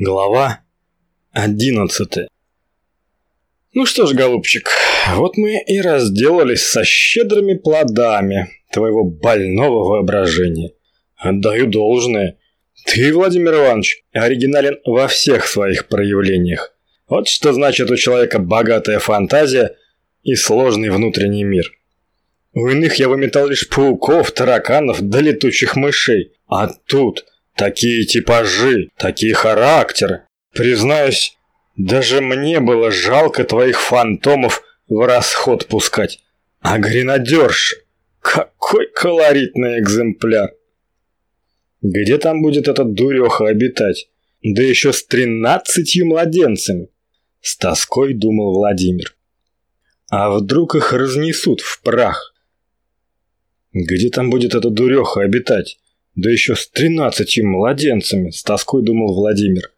Глава одиннадцатая Ну что ж, голубчик, вот мы и разделались со щедрыми плодами твоего больного воображения. Отдаю должное. Ты, Владимир Иванович, оригинален во всех своих проявлениях. Вот что значит у человека богатая фантазия и сложный внутренний мир. У иных я выметал лишь пауков, тараканов да летучих мышей. А тут Такие типажи, такие характеры. Признаюсь, даже мне было жалко твоих фантомов в расход пускать. А гренадерша, какой колоритный экземпляр. Где там будет этот дуреха обитать? Да еще с тринадцатью младенцами. С тоской думал Владимир. А вдруг их разнесут в прах? Где там будет эта дуреха обитать? Да еще с тринадцатью младенцами, с тоской думал Владимир.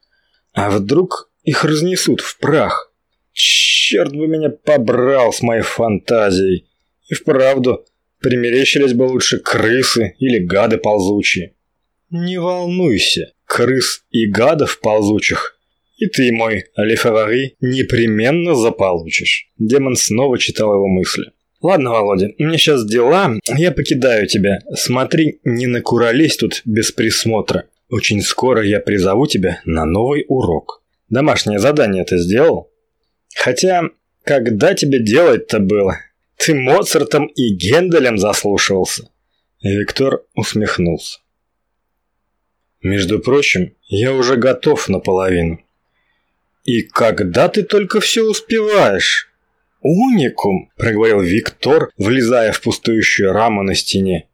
А вдруг их разнесут в прах? Черт бы меня побрал с моей фантазией. И вправду, примерещились бы лучше крысы или гады ползучие. Не волнуйся, крыс и гадов ползучих и ты, мой Лефавари, непременно заполучишь. Демон снова читал его мысли. Ладно, Володя, у меня сейчас дела, я покидаю тебя. Смотри, не накуролись тут без присмотра. Очень скоро я призову тебя на новый урок. Домашнее задание ты сделал? Хотя, когда тебе делать-то было? Ты Моцартом и Генделем заслушивался. Виктор усмехнулся. Между прочим, я уже готов наполовину. И когда ты только все успеваешь? «Уникум!» – проговорил Виктор, влезая в пустующую раму на стене.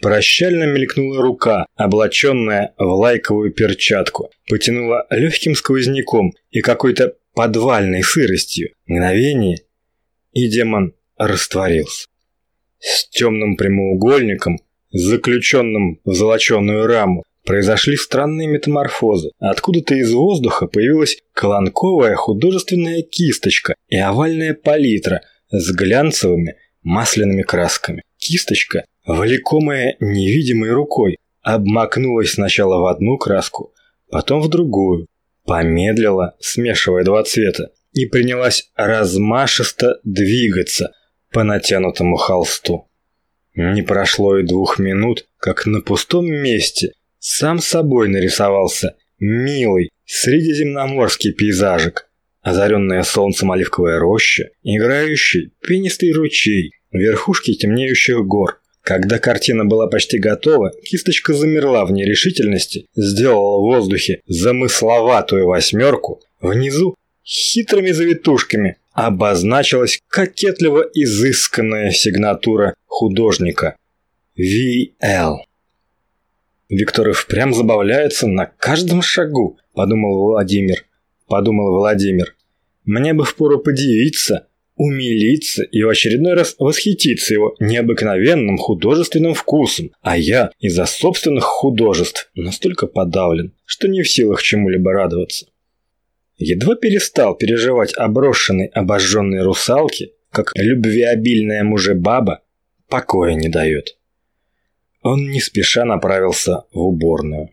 Прощально мелькнула рука, облаченная в лайковую перчатку, потянула легким сквозняком и какой-то подвальной сыростью. Мгновение, и демон растворился. С темным прямоугольником, заключенным в золоченую раму, произошли странные метаморфозы. Откуда-то из воздуха появилась колонковая художественная кисточка и овальная палитра с глянцевыми масляными красками. Кисточка, влекомая невидимой рукой, обмакнулась сначала в одну краску, потом в другую, помедлила, смешивая два цвета, и принялась размашисто двигаться по натянутому холсту. Не прошло и двух минут, как на пустом месте сам собой нарисовался милый средиземноморский пейзажик, озаренная солнцем оливковая роща, играющий пенистый ручей, верхушки темнеющих гор. Когда картина была почти готова, кисточка замерла в нерешительности, сделала в воздухе замысловатую восьмерку, внизу хитрыми завитушками обозначилась кокетливо изысканная сигнатура художника VL. Виктор и впрямь забавляется на каждом шагу, подумал Владимир. Подумал Владимир. Мне бы впору подивиться, умилиться и в очередной раз восхититься его необыкновенным художественным вкусом, а я из-за собственных художеств настолько подавлен, что не в силах чему-либо радоваться. Едва перестал переживать о брошенной обожженной русалке, как любвеобильная мужебаба покоя не дает. Он не спеша направился в уборную.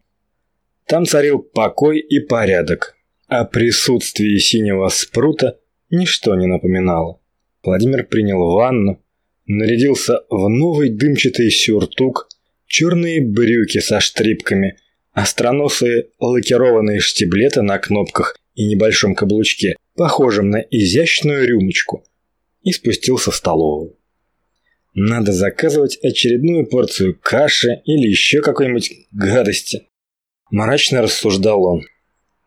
Там царил покой и порядок. О присутствии синего спрута ничто не напоминало. Владимир принял ванну, нарядился в новый дымчатый сюртук, черные брюки со штрипками, остроносые лакированные штиблеты на кнопках и небольшом каблучке, похожем на изящную рюмочку, и спустился в столовую. Надо заказывать очередную порцию каши или еще какой-нибудь гадости. Мрачно рассуждал он.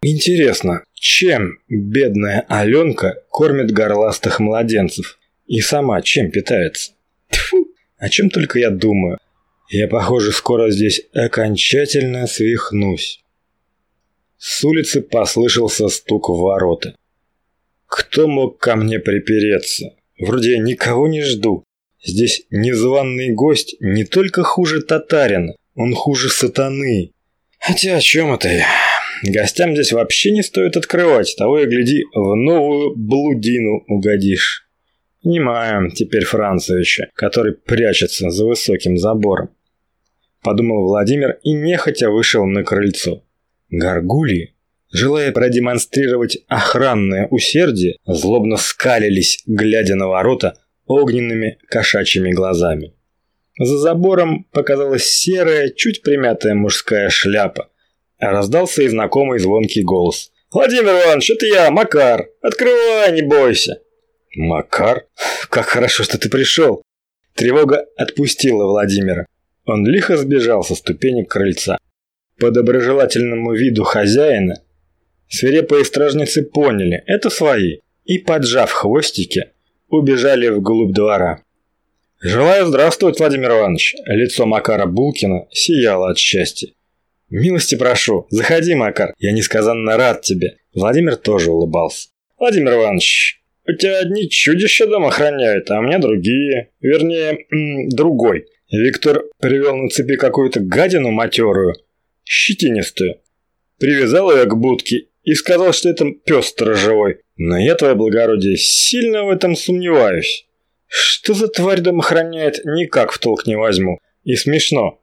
Интересно, чем бедная Аленка кормит горластых младенцев? И сама чем питается? Тьфу, о чем только я думаю. Я, похоже, скоро здесь окончательно свихнусь. С улицы послышался стук в ворота. Кто мог ко мне припереться? Вроде я никого не жду. Здесь незваный гость не только хуже татарина, он хуже сатаны. Хотя о чем это я? Гостям здесь вообще не стоит открывать, того и гляди, в новую блудину угодишь. Понимаю теперь Францевича, который прячется за высоким забором. Подумал Владимир и нехотя вышел на крыльцо. Горгульи желая продемонстрировать охранное усердие, злобно скалились, глядя на ворота огненными кошачьими глазами. За забором показалась серая, чуть примятая мужская шляпа. Раздался и знакомый звонкий голос. «Владимир Иванович, это я, Макар! Открывай, не бойся!» «Макар? Как хорошо, что ты пришел!» Тревога отпустила Владимира. Он лихо сбежал со ступенек крыльца. По доброжелательному виду хозяина свирепые стражницы поняли – это свои, и, поджав хвостики, убежали вглубь двора. «Желаю здравствовать, Владимир Иванович!» Лицо Макара Булкина сияло от счастья. «Милости прошу, заходи, Макар, я несказанно рад тебе». Владимир тоже улыбался. «Владимир Иванович, у тебя одни чудища дом охраняют, а у меня другие. Вернее, другой. Виктор привел на цепи какую-то гадину матерую, щетинистую. Привязал ее к будке и сказал, что это пес сторожевой. Но я, твое благородие, сильно в этом сомневаюсь. Что за тварь дом охраняет, никак в толк не возьму. И смешно.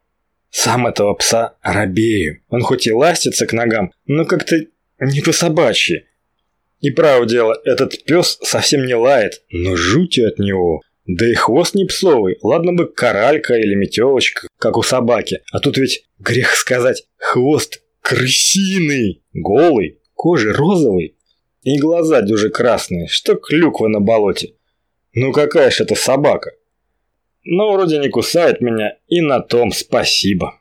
Сам этого пса робею. Он хоть и ластится к ногам, но как-то не по-собачьи. И право дело, этот пес совсем не лает, но жути от него. Да и хвост не псовый, ладно бы коралька или метелочка, как у собаки. А тут ведь, грех сказать, хвост крысиный, голый, кожа розовый. И глаза дюжи красные, что клюква на болоте. Ну какая ж это собака? Но вроде не кусает меня, и на том спасибо.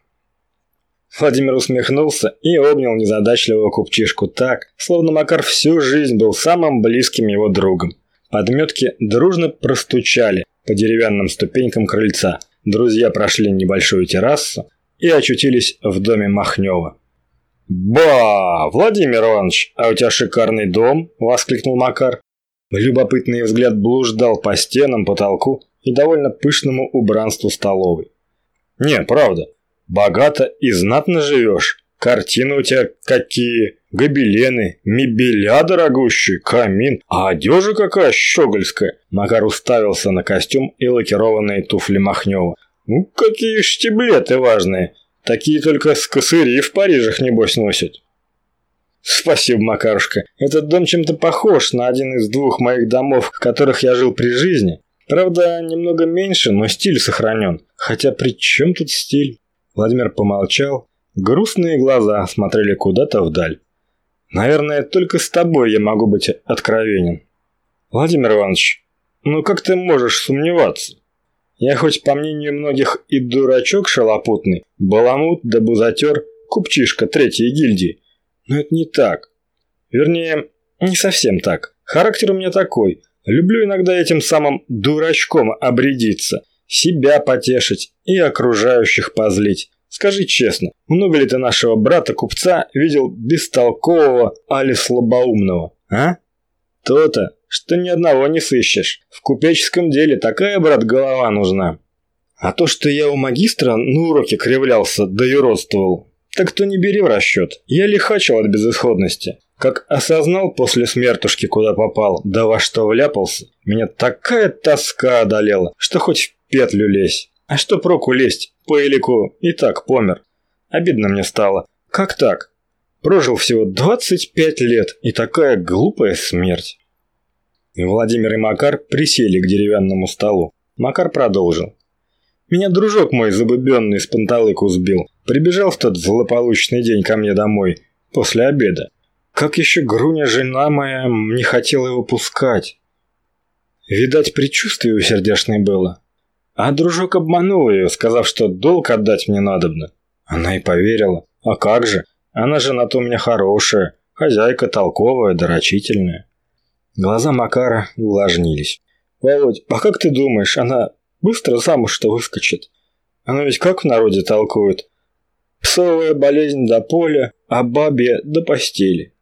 Владимир усмехнулся и обнял незадачливого купчишку так, словно Макар всю жизнь был самым близким его другом. Подметки дружно простучали по деревянным ступенькам крыльца. Друзья прошли небольшую террасу и очутились в доме Махнева. «Ба! Владимир Иванович, а у тебя шикарный дом!» – воскликнул Макар. Любопытный взгляд блуждал по стенам, потолку и довольно пышному убранству столовой. «Не, правда, Богато и знатно живешь. Картины у тебя какие, гобелены, мебеля дорогущие, камин, а одежа какая щегольская. Макар уставился на костюм и лакированные туфли Махнева. Ну, какие штиблеты важные. Такие только с косыри в Парижах, небось, носят. Спасибо, Макарушка. Этот дом чем-то похож на один из двух моих домов, в которых я жил при жизни. Правда, немного меньше, но стиль сохранен. Хотя при чем тут стиль? Владимир помолчал. Грустные глаза смотрели куда-то вдаль. Наверное, только с тобой я могу быть откровенен. Владимир Иванович, ну как ты можешь сомневаться? Я хоть по мнению многих и дурачок шалопутный, баламут да бузатер, купчишка третьей гильдии. Но это не так. Вернее, не совсем так. Характер у меня такой. Люблю иногда этим самым дурачком обрядиться себя потешить и окружающих позлить. Скажи честно, много ли ты нашего брата-купца видел бестолкового али слабоумного, а? То-то, что ни одного не сыщешь. В купеческом деле такая, брат, голова нужна. А то, что я у магистра на уроке кривлялся да юродствовал, так то не бери в расчет. Я лихачил от безысходности. Как осознал после смертушки, куда попал, да во что вляпался, меня такая тоска одолела, что хоть петлю лезь. А что проку лезть? По элику и так помер. Обидно мне стало. Как так? Прожил всего 25 лет, и такая глупая смерть. Владимир и Макар присели к деревянному столу. Макар продолжил. Меня дружок мой забыбенный с панталыку сбил. Прибежал в тот злополучный день ко мне домой, после обеда. Как еще Груня, жена моя, не хотела его пускать. Видать, предчувствие у сердечной было. А дружок обманул ее, сказав, что долг отдать мне надобно. Она и поверила. А как же? Она жена-то у меня хорошая, хозяйка толковая, дорочительная. Глаза Макара увлажнились. «Володь, а как ты думаешь, она быстро замуж-то выскочит? Она ведь как в народе толкует? Псовая болезнь до поля, а бабья до постели.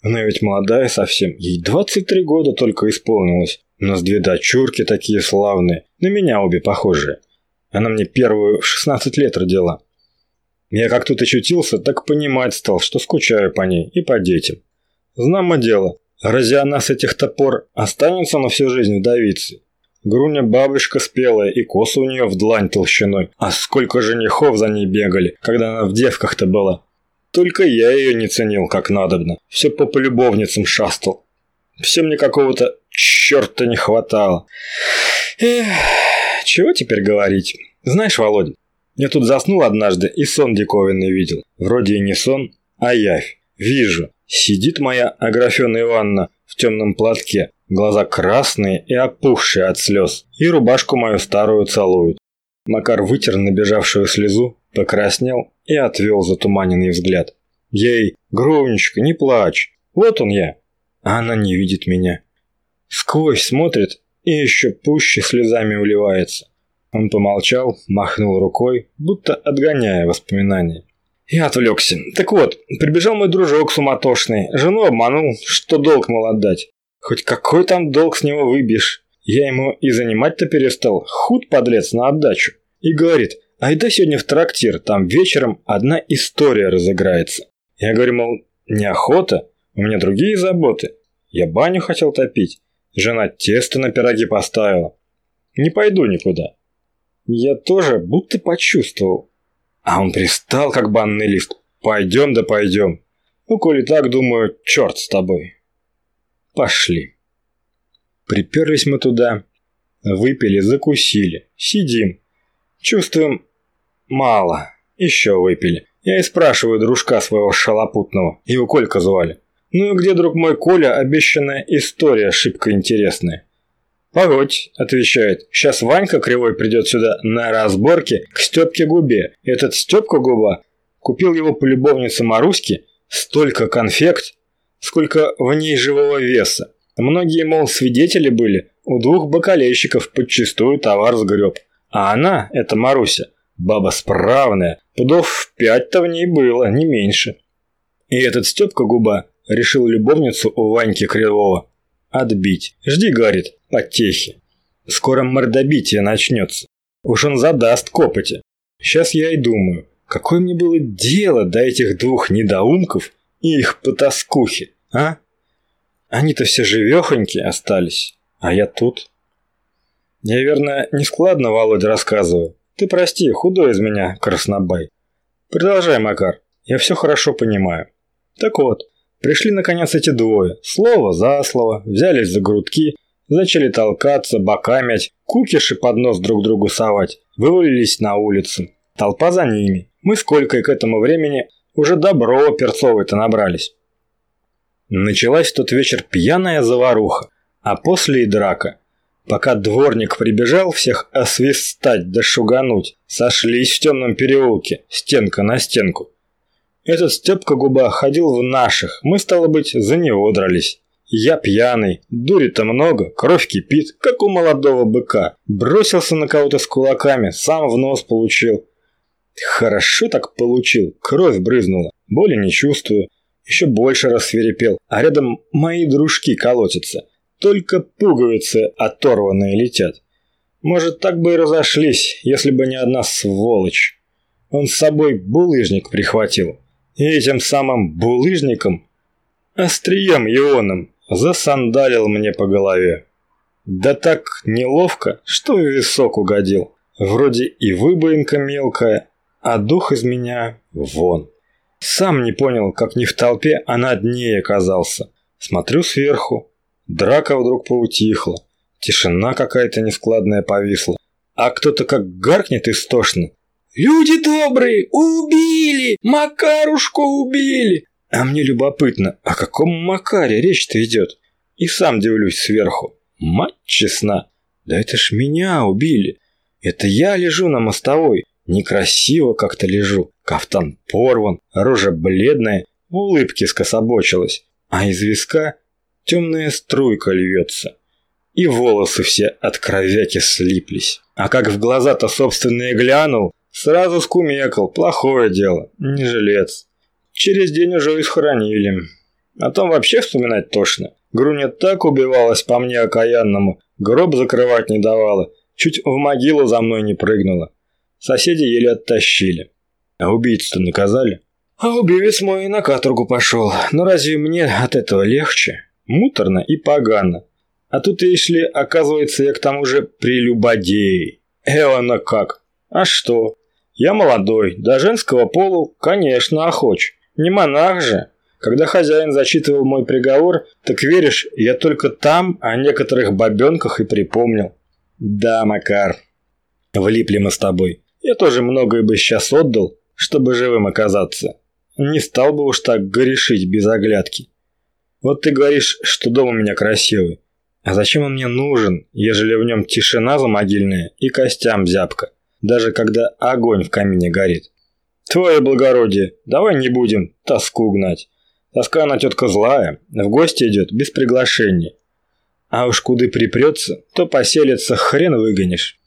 Она ведь молодая совсем, ей 23 года только исполнилось. У нас две дочурки такие славные, на меня обе похожие. Она мне первую в 16 лет родила. Я как тут очутился, так понимать стал, что скучаю по ней и по детям. Знамо дело, разве она с этих топор останется на всю жизнь вдовицей? Груня бабушка спелая, и косы у нее в длань толщиной. А сколько женихов за ней бегали, когда она в девках-то была. Только я ее не ценил как надобно. Все по полюбовницам шастал. Все мне какого-то черта не хватало. Эх, чего теперь говорить? Знаешь, Володя, я тут заснул однажды и сон диковинный видел. Вроде и не сон, а явь. Вижу, сидит моя Аграфена Ивановна в темном платке, глаза красные и опухшие от слез, и рубашку мою старую целует. Макар вытер набежавшую слезу, покраснел и отвел затуманенный взгляд. Ей, Гровничка, не плачь, вот он я. А она не видит меня. Сквозь смотрит и еще пуще слезами уливается. Он помолчал, махнул рукой, будто отгоняя воспоминания. Я отвлекся. Так вот, прибежал мой дружок суматошный, жену обманул, что долг мол отдать. Хоть какой там долг с него выбьешь? Я ему и занимать-то перестал, худ подлец на отдачу. И говорит, айда сегодня в трактир, там вечером одна история разыграется. Я говорю, мол, неохота, у меня другие заботы. Я баню хотел топить, жена тесто на пироги поставила. Не пойду никуда. Я тоже будто почувствовал. А он пристал, как банный лист. Пойдем да пойдем. Ну, коли так, думаю, черт с тобой. Пошли. Приперлись мы туда, выпили, закусили, сидим. Чувствуем мало, еще выпили. Я и спрашиваю дружка своего шалопутного, его Колька звали. Ну и где, друг мой Коля, обещанная история шибко интересная? «Погодь», — отвечает, — «сейчас Ванька Кривой придет сюда на разборке к Степке Губе. Этот Степка Губа купил его по любовнице Маруське столько конфект, сколько в ней живого веса. Многие, мол, свидетели были, у двух бакалейщиков подчистую товар сгреб. А она, эта Маруся, баба справная, пудов пять-то в ней было, не меньше. И этот Степка Губа решил любовницу у Ваньки Кривого отбить. Жди, говорит, потехи. Скоро мордобитие начнется. Уж он задаст копоти. Сейчас я и думаю, какое мне было дело до этих двух недоумков и их потаскухи, а? Они-то все живехоньки остались, а я тут. Я, верно, нескладно, Володя, рассказываю. Ты прости, худой из меня, краснобай. Продолжай, Макар, я все хорошо понимаю. Так вот, пришли наконец эти двое, слово за слово, взялись за грудки, Начали толкаться, бока мять, кукиши под нос друг другу совать. Вывалились на улицу. Толпа за ними. Мы с Колькой к этому времени уже добро перцовой-то набрались. Началась в тот вечер пьяная заваруха, а после и драка. Пока дворник прибежал всех освистать да шугануть, сошлись в темном переулке, стенка на стенку. Этот Степка Губа ходил в наших, мы, стало быть, за него дрались. Я пьяный, дури-то много, кровь кипит, как у молодого быка. Бросился на кого-то с кулаками, сам в нос получил. Хорошо так получил, кровь брызнула, боли не чувствую. Еще больше рассверепел, а рядом мои дружки колотятся. Только пуговицы оторванные летят. Может, так бы и разошлись, если бы не одна сволочь. Он с собой булыжник прихватил. И этим самым булыжником, острием ионом, засандалил мне по голове. Да так неловко, что в висок угодил. Вроде и выбоинка мелкая, а дух из меня вон. Сам не понял, как не в толпе, а на дне оказался. Смотрю сверху. Драка вдруг поутихла. Тишина какая-то нескладная повисла. А кто-то как гаркнет истошно. «Люди добрые! Убили! Макарушку убили!» А мне любопытно, о каком Макаре речь-то идет? И сам дивлюсь сверху. Мать честна, да это ж меня убили. Это я лежу на мостовой, некрасиво как-то лежу. Кафтан порван, рожа бледная, в улыбке скособочилась, а из виска темная струйка льется. И волосы все от кровяки слиплись. А как в глаза-то собственные глянул, сразу скумекал, плохое дело, не жилец. Через день уже и схоронили. О том вообще вспоминать тошно. Груня так убивалась по мне окаянному, гроб закрывать не давала, чуть в могилу за мной не прыгнула. Соседи еле оттащили. А убийцу-то наказали? А убивец мой и на каторгу пошел. Но разве мне от этого легче? Муторно и погано. А тут, если оказывается, я к тому же прелюбодей. Эвана как? А что? Я молодой, до женского полу, конечно, охоч. Не монах же. Когда хозяин зачитывал мой приговор, так веришь, я только там о некоторых бабенках и припомнил. Да, Макар, влипли мы с тобой. Я тоже многое бы сейчас отдал, чтобы живым оказаться. Не стал бы уж так горешить без оглядки. Вот ты говоришь, что дом у меня красивый. А зачем он мне нужен, ежели в нем тишина замогильная и костям зябка, даже когда огонь в камине горит? Твое благородие, давай не будем тоску гнать. Тоска она тетка злая, в гости идет без приглашения. А уж куды припрется, то поселится хрен выгонишь.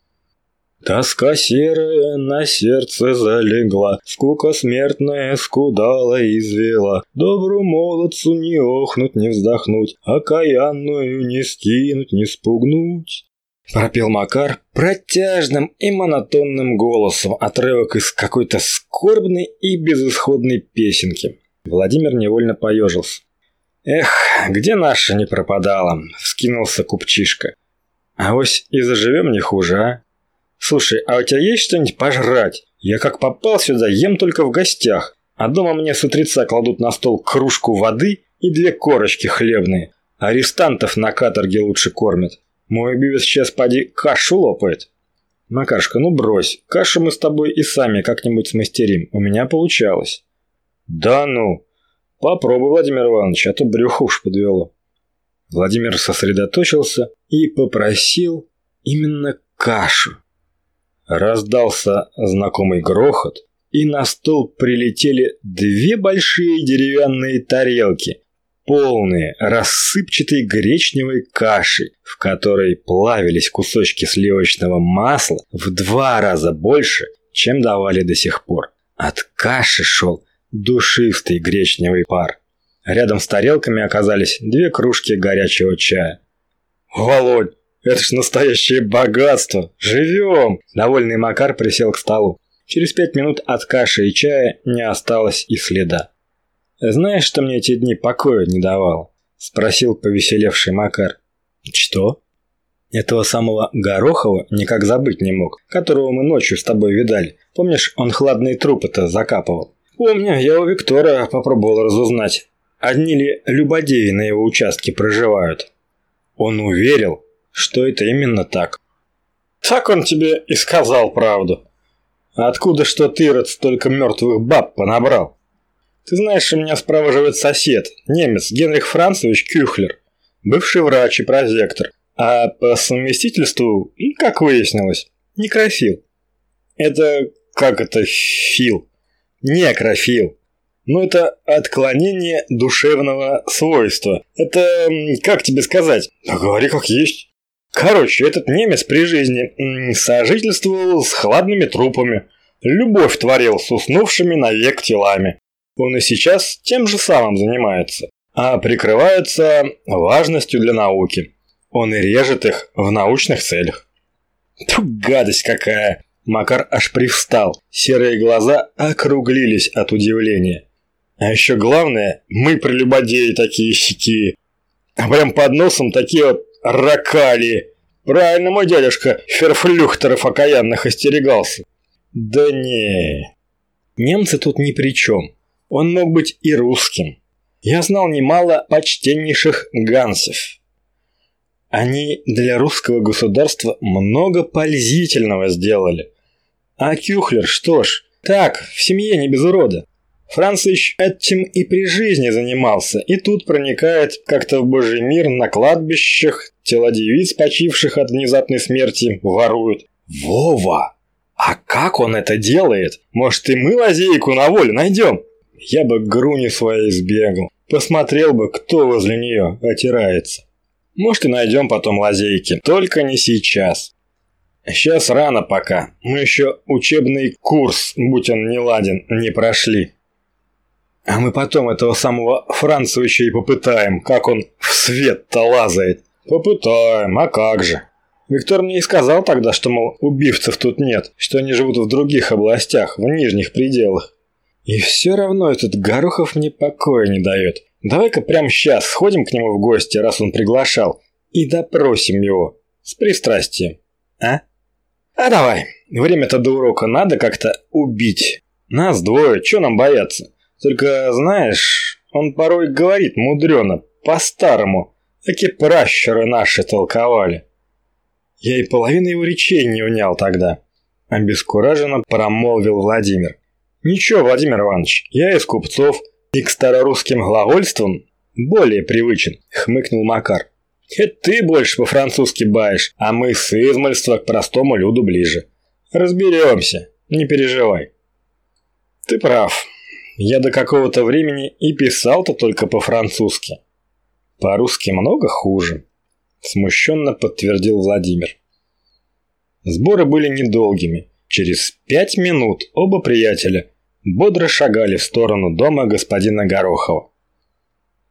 Тоска серая на сердце залегла, Скука смертная скудала и извела. Добру молодцу не охнуть, не вздохнуть, Окаянную не скинуть, не спугнуть. Пропел Макар протяжным и монотонным голосом отрывок из какой-то скорбной и безысходной песенки. Владимир невольно поежился. «Эх, где наша не пропадала?» – вскинулся купчишка. «А ось и заживем не хуже, а?» «Слушай, а у тебя есть что-нибудь пожрать? Я как попал сюда, ем только в гостях, а дома мне с утреца кладут на стол кружку воды и две корочки хлебные. Арестантов на каторге лучше кормят. Мой бивис сейчас поди кашу лопает». «Макашка, ну брось, кашу мы с тобой и сами как-нибудь смастерим, у меня получалось». «Да ну! Попробуй, Владимир Иванович, а то брюхо уж подвело». Владимир сосредоточился и попросил именно кашу. Раздался знакомый грохот, и на стол прилетели две большие деревянные тарелки, полные рассыпчатой гречневой каши, в которой плавились кусочки сливочного масла в два раза больше, чем давали до сих пор. От каши шел душистый гречневый пар. Рядом с тарелками оказались две кружки горячего чая. «Володь, это ж настоящее богатство! Живем!» Довольный Макар присел к столу. Через пять минут от каши и чая не осталось и следа. «Знаешь, что мне эти дни покоя не давало?» – спросил повеселевший Макар. «Что?» Этого самого Горохова никак забыть не мог, которого мы ночью с тобой видали. Помнишь, он хладные трупы-то закапывал? Помню, я у Виктора попробовал разузнать, одни ли любодеи на его участке проживают. Он уверил, что это именно так. Так он тебе и сказал правду. Откуда что ты, род, столько мертвых баб понабрал? Ты знаешь, у меня справа живет сосед, немец Генрих Францевич Кюхлер, бывший врач и прозектор, а по совместительству, как выяснилось, некрофил. Это как это фил? Некрофил. Ну, это отклонение душевного свойства. Это, как тебе сказать? Да говори как есть. Короче, этот немец при жизни сожительствовал с хладными трупами, любовь творил с уснувшими навек телами. Он и сейчас тем же самым занимается, а прикрывается важностью для науки. Он и режет их в научных целях. Ту гадость какая! Макар аж привстал, серые глаза округлились от удивления. А еще главное, мы прелюбодеи такие щеки. А прям под носом такие вот Ракали. Правильно мой дядюшка Ферфлюхтеров окаянных остерегался. Да не. Немцы тут ни при чем. Он мог быть и русским. Я знал немало почтеннейших гансов. Они для русского государства много пользительного сделали. А Кюхлер, что ж, так, в семье не без урода. Францич этим и при жизни занимался, и тут проникает как-то в божий мир на кладбищах, тела девиц, почивших от внезапной смерти, воруют. Вова! А как он это делает? Может, и мы лазейку на волю найдем? Я бы к груне своей сбегал, посмотрел бы, кто возле нее отирается. Может, и найдем потом лазейки, только не сейчас. Сейчас рано пока, мы еще учебный курс, будь он не ладен, не прошли. А мы потом этого самого Францевича и попытаем, как он в свет-то лазает. Попытаем, а как же. Виктор мне и сказал тогда, что, мол, убивцев тут нет, что они живут в других областях, в нижних пределах. И все равно этот Горохов мне покоя не дает. Давай-ка прямо сейчас сходим к нему в гости, раз он приглашал, и допросим его. С пристрастием. А? А давай. Время-то до урока надо как-то убить. Нас двое, что нам бояться? Только, знаешь, он порой говорит мудрено, по-старому, такие пращуры наши толковали. Я и половину его речей не унял тогда. Обескураженно промолвил Владимир. Ничего, Владимир Иванович, я из купцов и к старорусским глагольствам более привычен, хмыкнул Макар. Это ты больше по-французски баешь, а мы с измальства к простому люду ближе. Разберемся, не переживай. Ты прав. Я до какого-то времени и писал-то только по-французски. По-русски много хуже, смущенно подтвердил Владимир. Сборы были недолгими. Через пять минут оба приятеля бодро шагали в сторону дома господина Горохова.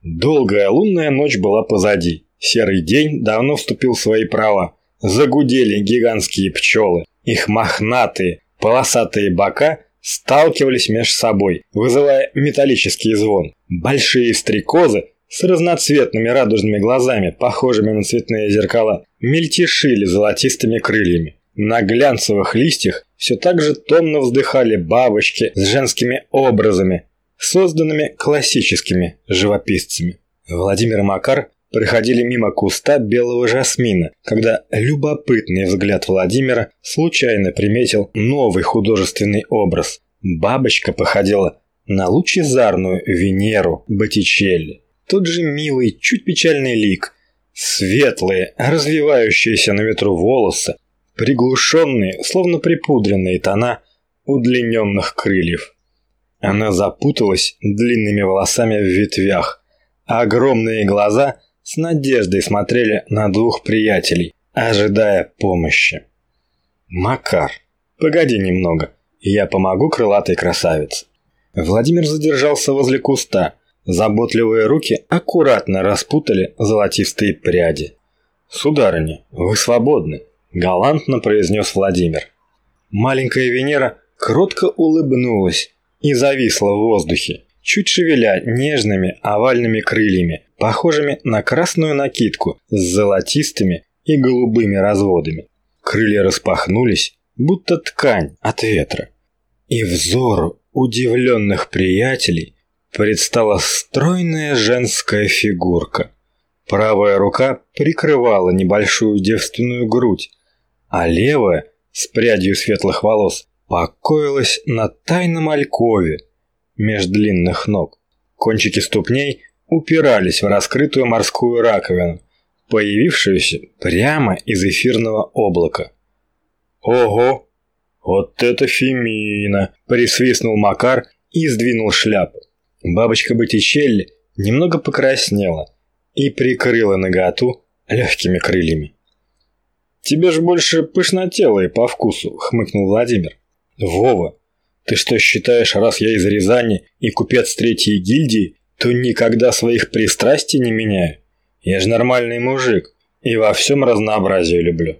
Долгая лунная ночь была позади. Серый день давно вступил в свои права. Загудели гигантские пчелы. Их мохнатые, полосатые бока сталкивались между собой, вызывая металлический звон. Большие стрекозы с разноцветными радужными глазами, похожими на цветные зеркала, мельтешили золотистыми крыльями. На глянцевых листьях все так же томно вздыхали бабочки с женскими образами, созданными классическими живописцами. Владимир Макар проходили мимо куста белого жасмина, когда любопытный взгляд Владимира случайно приметил новый художественный образ. Бабочка походила на лучезарную Венеру Боттичелли. Тот же милый, чуть печальный лик, светлые, развивающиеся на ветру волосы, приглушенные, словно припудренные тона удлиненных крыльев. Она запуталась длинными волосами в ветвях, а огромные глаза с надеждой смотрели на двух приятелей, ожидая помощи. «Макар, погоди немного, я помогу крылатой красавице». Владимир задержался возле куста. Заботливые руки аккуратно распутали золотистые пряди. «Сударыня, вы свободны», – галантно произнес Владимир. Маленькая Венера кротко улыбнулась и зависла в воздухе чуть шевеля нежными овальными крыльями, похожими на красную накидку с золотистыми и голубыми разводами. Крылья распахнулись, будто ткань от ветра. И взору удивленных приятелей предстала стройная женская фигурка. Правая рука прикрывала небольшую девственную грудь, а левая, с прядью светлых волос, покоилась на тайном алькове, меж длинных ног. Кончики ступней упирались в раскрытую морскую раковину, появившуюся прямо из эфирного облака. «Ого! Вот это Фемина!» – присвистнул Макар и сдвинул шляпу. Бабочка Боттичелли немного покраснела и прикрыла наготу легкими крыльями. «Тебе же больше пышнотелые по вкусу», – хмыкнул Владимир. «Вова, ты что считаешь, раз я из Рязани и купец третьей гильдии, то никогда своих пристрастий не меняю? Я же нормальный мужик и во всем разнообразие люблю.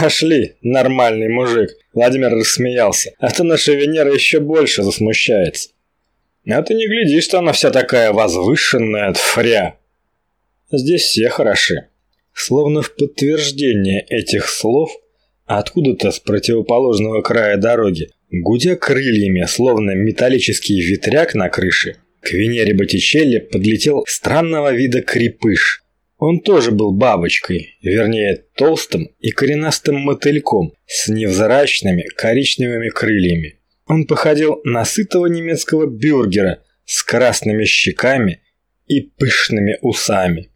Пошли, нормальный мужик, Владимир рассмеялся, а то наша Венера еще больше засмущается. А ты не гляди, что она вся такая возвышенная, фря. Здесь все хороши. Словно в подтверждение этих слов, откуда-то с противоположного края дороги Гудя крыльями, словно металлический ветряк на крыше, к Венере Боттичелли подлетел странного вида крепыш. Он тоже был бабочкой, вернее толстым и коренастым мотыльком с невзрачными коричневыми крыльями. Он походил на сытого немецкого бюргера с красными щеками и пышными усами.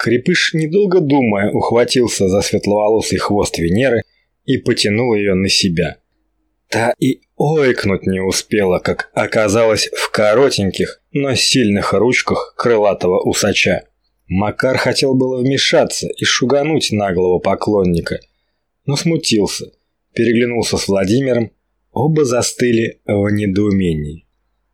Крепыш, недолго думая, ухватился за светловолосый хвост Венеры и потянул ее на себя. Та и ойкнуть не успела, как оказалось в коротеньких, но сильных ручках крылатого усача. Макар хотел было вмешаться и шугануть наглого поклонника, но смутился, переглянулся с Владимиром, оба застыли в недоумении.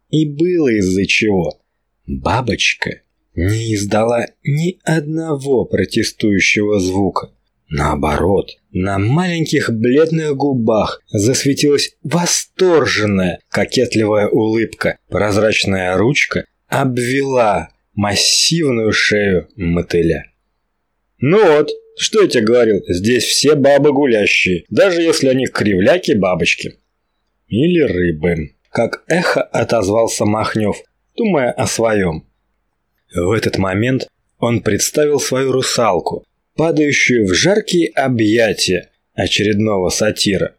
И было из-за чего. Бабочка не издала ни одного протестующего звука. Наоборот, на маленьких бледных губах засветилась восторженная, кокетливая улыбка. Прозрачная ручка обвела массивную шею мотыля. «Ну вот, что я тебе говорил, здесь все бабы гулящие, даже если они кривляки-бабочки». «Или рыбы», как эхо отозвался Махнев, думая о своем. В этот момент он представил свою русалку, падающую в жаркие объятия очередного сатира.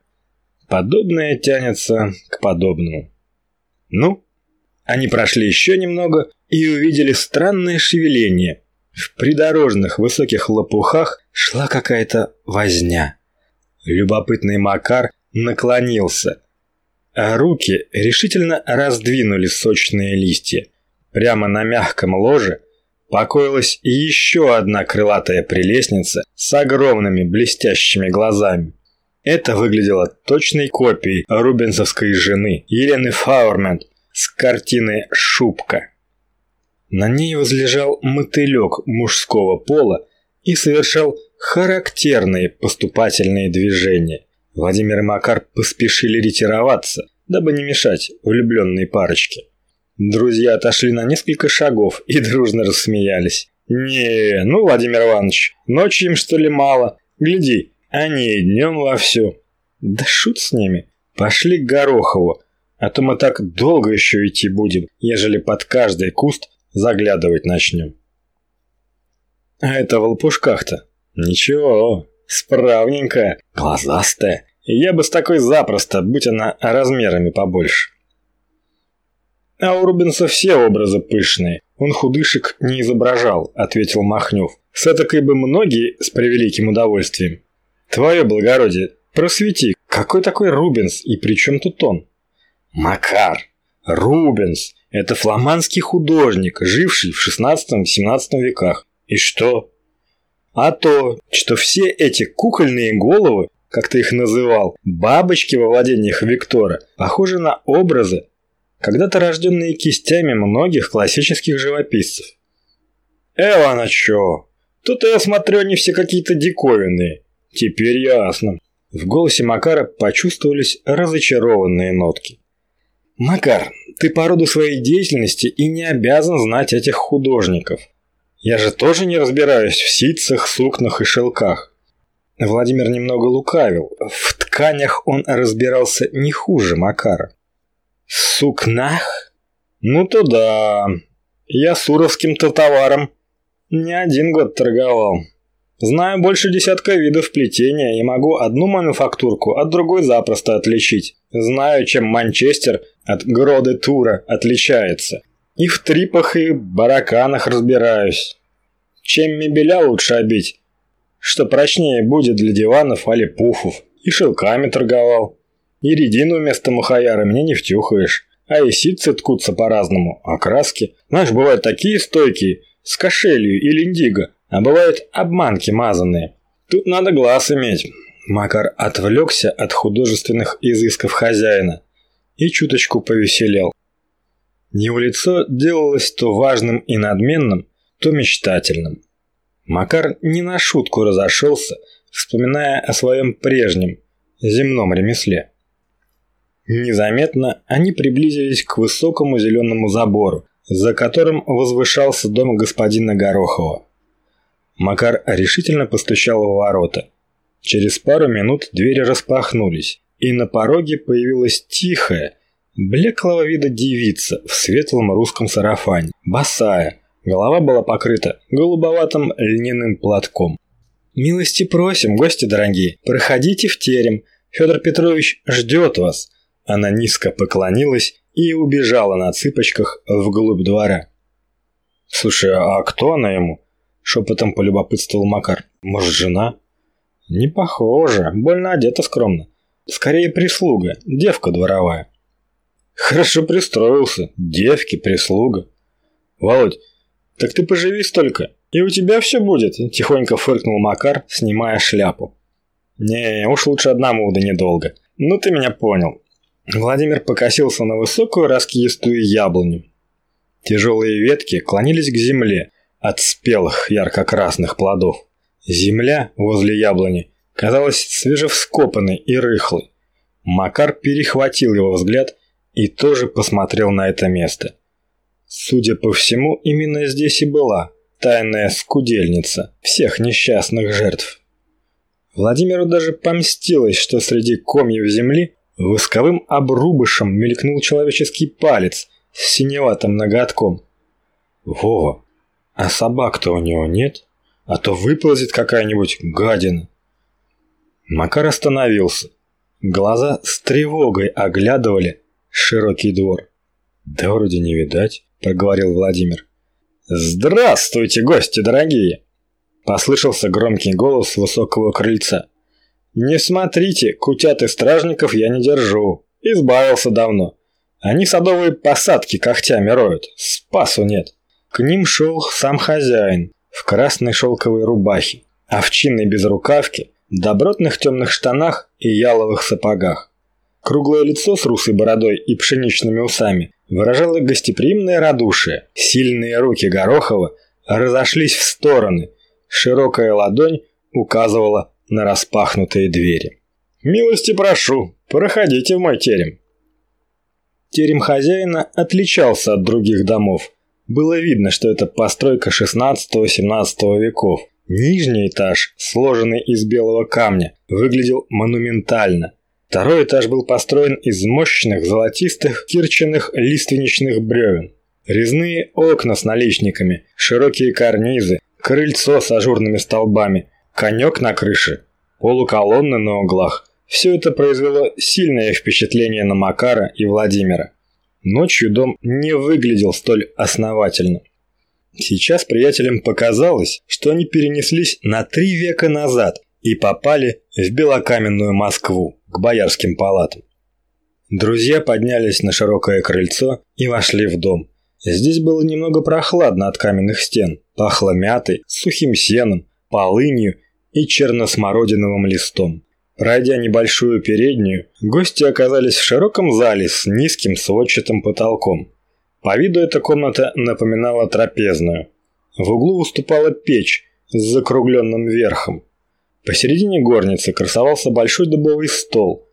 Подобное тянется к подобному. Ну, они прошли еще немного и увидели странное шевеление. В придорожных высоких лопухах шла какая-то возня. Любопытный Макар наклонился, а руки решительно раздвинули сочные листья. Прямо на мягком ложе покоилась еще одна крылатая прелестница с огромными блестящими глазами. Это выглядело точной копией рубенсовской жены Елены Фаурмент с картины «Шубка». На ней возлежал мотылек мужского пола и совершал характерные поступательные движения. Владимир и Макар поспешили ретироваться, дабы не мешать влюбленной парочке. Друзья отошли на несколько шагов и дружно рассмеялись. «Не, ну, Владимир Иванович, ночи им что ли мало? Гляди, они и днем вовсю». «Да шут с ними. Пошли к Горохову, а то мы так долго еще идти будем, ежели под каждый куст заглядывать начнем». «А это в лопушках-то?» «Ничего, справненькая, глазастая. Я бы с такой запросто, будь она размерами побольше». «А у Рубенса все образы пышные. Он худышек не изображал», — ответил Махнев. «С этакой бы многие с превеликим удовольствием». «Твое благородие, просвети, какой такой Рубенс и при чем тут он?» «Макар! Рубенс! Это фламандский художник, живший в 16-17 веках. И что?» «А то, что все эти кукольные головы, как ты их называл, бабочки во владениях Виктора, похожи на образы, когда-то рожденные кистями многих классических живописцев. «Эвана чё? Тут я смотрю, они все какие-то диковинные. Теперь ясно». В голосе Макара почувствовались разочарованные нотки. «Макар, ты по роду своей деятельности и не обязан знать этих художников. Я же тоже не разбираюсь в ситцах, сукнах и шелках». Владимир немного лукавил. В тканях он разбирался не хуже Макара. Сукнах? Ну то да. Я суровским-то товаром не один год торговал. Знаю больше десятка видов плетения и могу одну мануфактурку от другой запросто отличить. Знаю, чем Манчестер от Гроды Тура отличается. И в трипах и бараканах разбираюсь. Чем мебеля лучше обить, что прочнее будет для диванов али пуфов. И шелками торговал. Иридину вместо мухаяра мне не втюхаешь. А и ситцы ткутся по-разному, а краски. Знаешь, бывают такие стойкие, с кошелью или индиго, а бывают обманки мазанные. Тут надо глаз иметь. Макар отвлекся от художественных изысков хозяина и чуточку повеселел. Его лицо делалось то важным и надменным, то мечтательным. Макар не на шутку разошелся, вспоминая о своем прежнем земном ремесле. Незаметно они приблизились к высокому зеленому забору, за которым возвышался дом господина Горохова. Макар решительно постучал в ворота. Через пару минут двери распахнулись, и на пороге появилась тихая, блеклого вида девица в светлом русском сарафане, босая, голова была покрыта голубоватым льняным платком. «Милости просим, гости дорогие, проходите в терем, Федор Петрович ждет вас», она низко поклонилась и убежала на цыпочках вглубь двора. «Слушай, а кто она ему?» – шепотом полюбопытствовал Макар. «Может, жена?» «Не похоже, больно одета скромно. Скорее прислуга, девка дворовая». «Хорошо пристроился. Девки, прислуга». «Володь, так ты поживи столько, и у тебя все будет», – тихонько фыркнул Макар, снимая шляпу. «Не, уж лучше одному да недолго. Ну ты меня понял. Владимир покосился на высокую раскистую яблоню. Тяжелые ветки клонились к земле от спелых ярко-красных плодов. Земля возле яблони казалась свежевскопанной и рыхлой. Макар перехватил его взгляд и тоже посмотрел на это место. Судя по всему, именно здесь и была тайная скудельница всех несчастных жертв. Владимиру даже помстилось, что среди комьев земли Восковым обрубышем мелькнул человеческий палец с синеватым ноготком. Вова, а собак-то у него нет? А то выползет какая-нибудь гадина. Макар остановился. Глаза с тревогой оглядывали широкий двор. «Да вроде не видать», — проговорил Владимир. «Здравствуйте, гости дорогие!» Послышался громкий голос высокого крыльца. «Не смотрите, кутят и стражников я не держу. Избавился давно. Они садовые посадки когтями роют. Спасу нет». К ним шел сам хозяин в красной шелковой рубахе, овчинной безрукавке, добротных темных штанах и яловых сапогах. Круглое лицо с русой бородой и пшеничными усами выражало гостеприимное радушие. Сильные руки Горохова разошлись в стороны. Широкая ладонь указывала на распахнутые двери. «Милости прошу, проходите в мой терем». Терем хозяина отличался от других домов. Было видно, что это постройка 16-17 веков. Нижний этаж, сложенный из белого камня, выглядел монументально. Второй этаж был построен из мощных золотистых кирченных лиственничных бревен. Резные окна с наличниками, широкие карнизы, крыльцо с ажурными столбами, конек на крыше, полуколонны на углах. Все это произвело сильное впечатление на Макара и Владимира. Ночью дом не выглядел столь основательно. Сейчас приятелям показалось, что они перенеслись на три века назад и попали в белокаменную Москву, к боярским палатам. Друзья поднялись на широкое крыльцо и вошли в дом. Здесь было немного прохладно от каменных стен, пахло мятой, сухим сеном, полынью и черносмородиновым листом. Пройдя небольшую переднюю, гости оказались в широком зале с низким сводчатым потолком. По виду эта комната напоминала трапезную. В углу выступала печь с закругленным верхом. Посередине горницы красовался большой дубовый стол,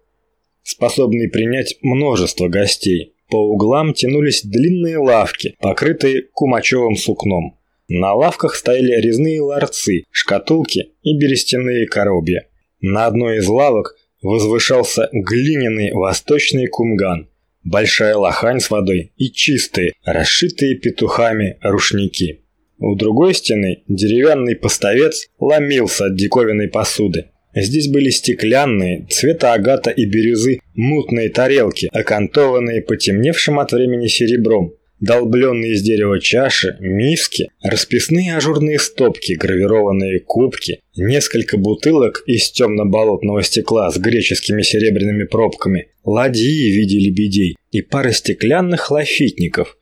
способный принять множество гостей. По углам тянулись длинные лавки, покрытые кумачевым сукном. На лавках стояли резные ларцы, шкатулки и берестяные коробья. На одной из лавок возвышался глиняный восточный кумган, большая лохань с водой и чистые, расшитые петухами рушники. У другой стены деревянный поставец ломился от диковинной посуды. Здесь были стеклянные, цвета агата и бирюзы, мутные тарелки, окантованные потемневшим от времени серебром долбленные из дерева чаши, миски, расписные ажурные стопки, гравированные кубки, несколько бутылок из темно-болотного стекла с греческими серебряными пробками, ладьи в виде лебедей и пара стеклянных лафитников,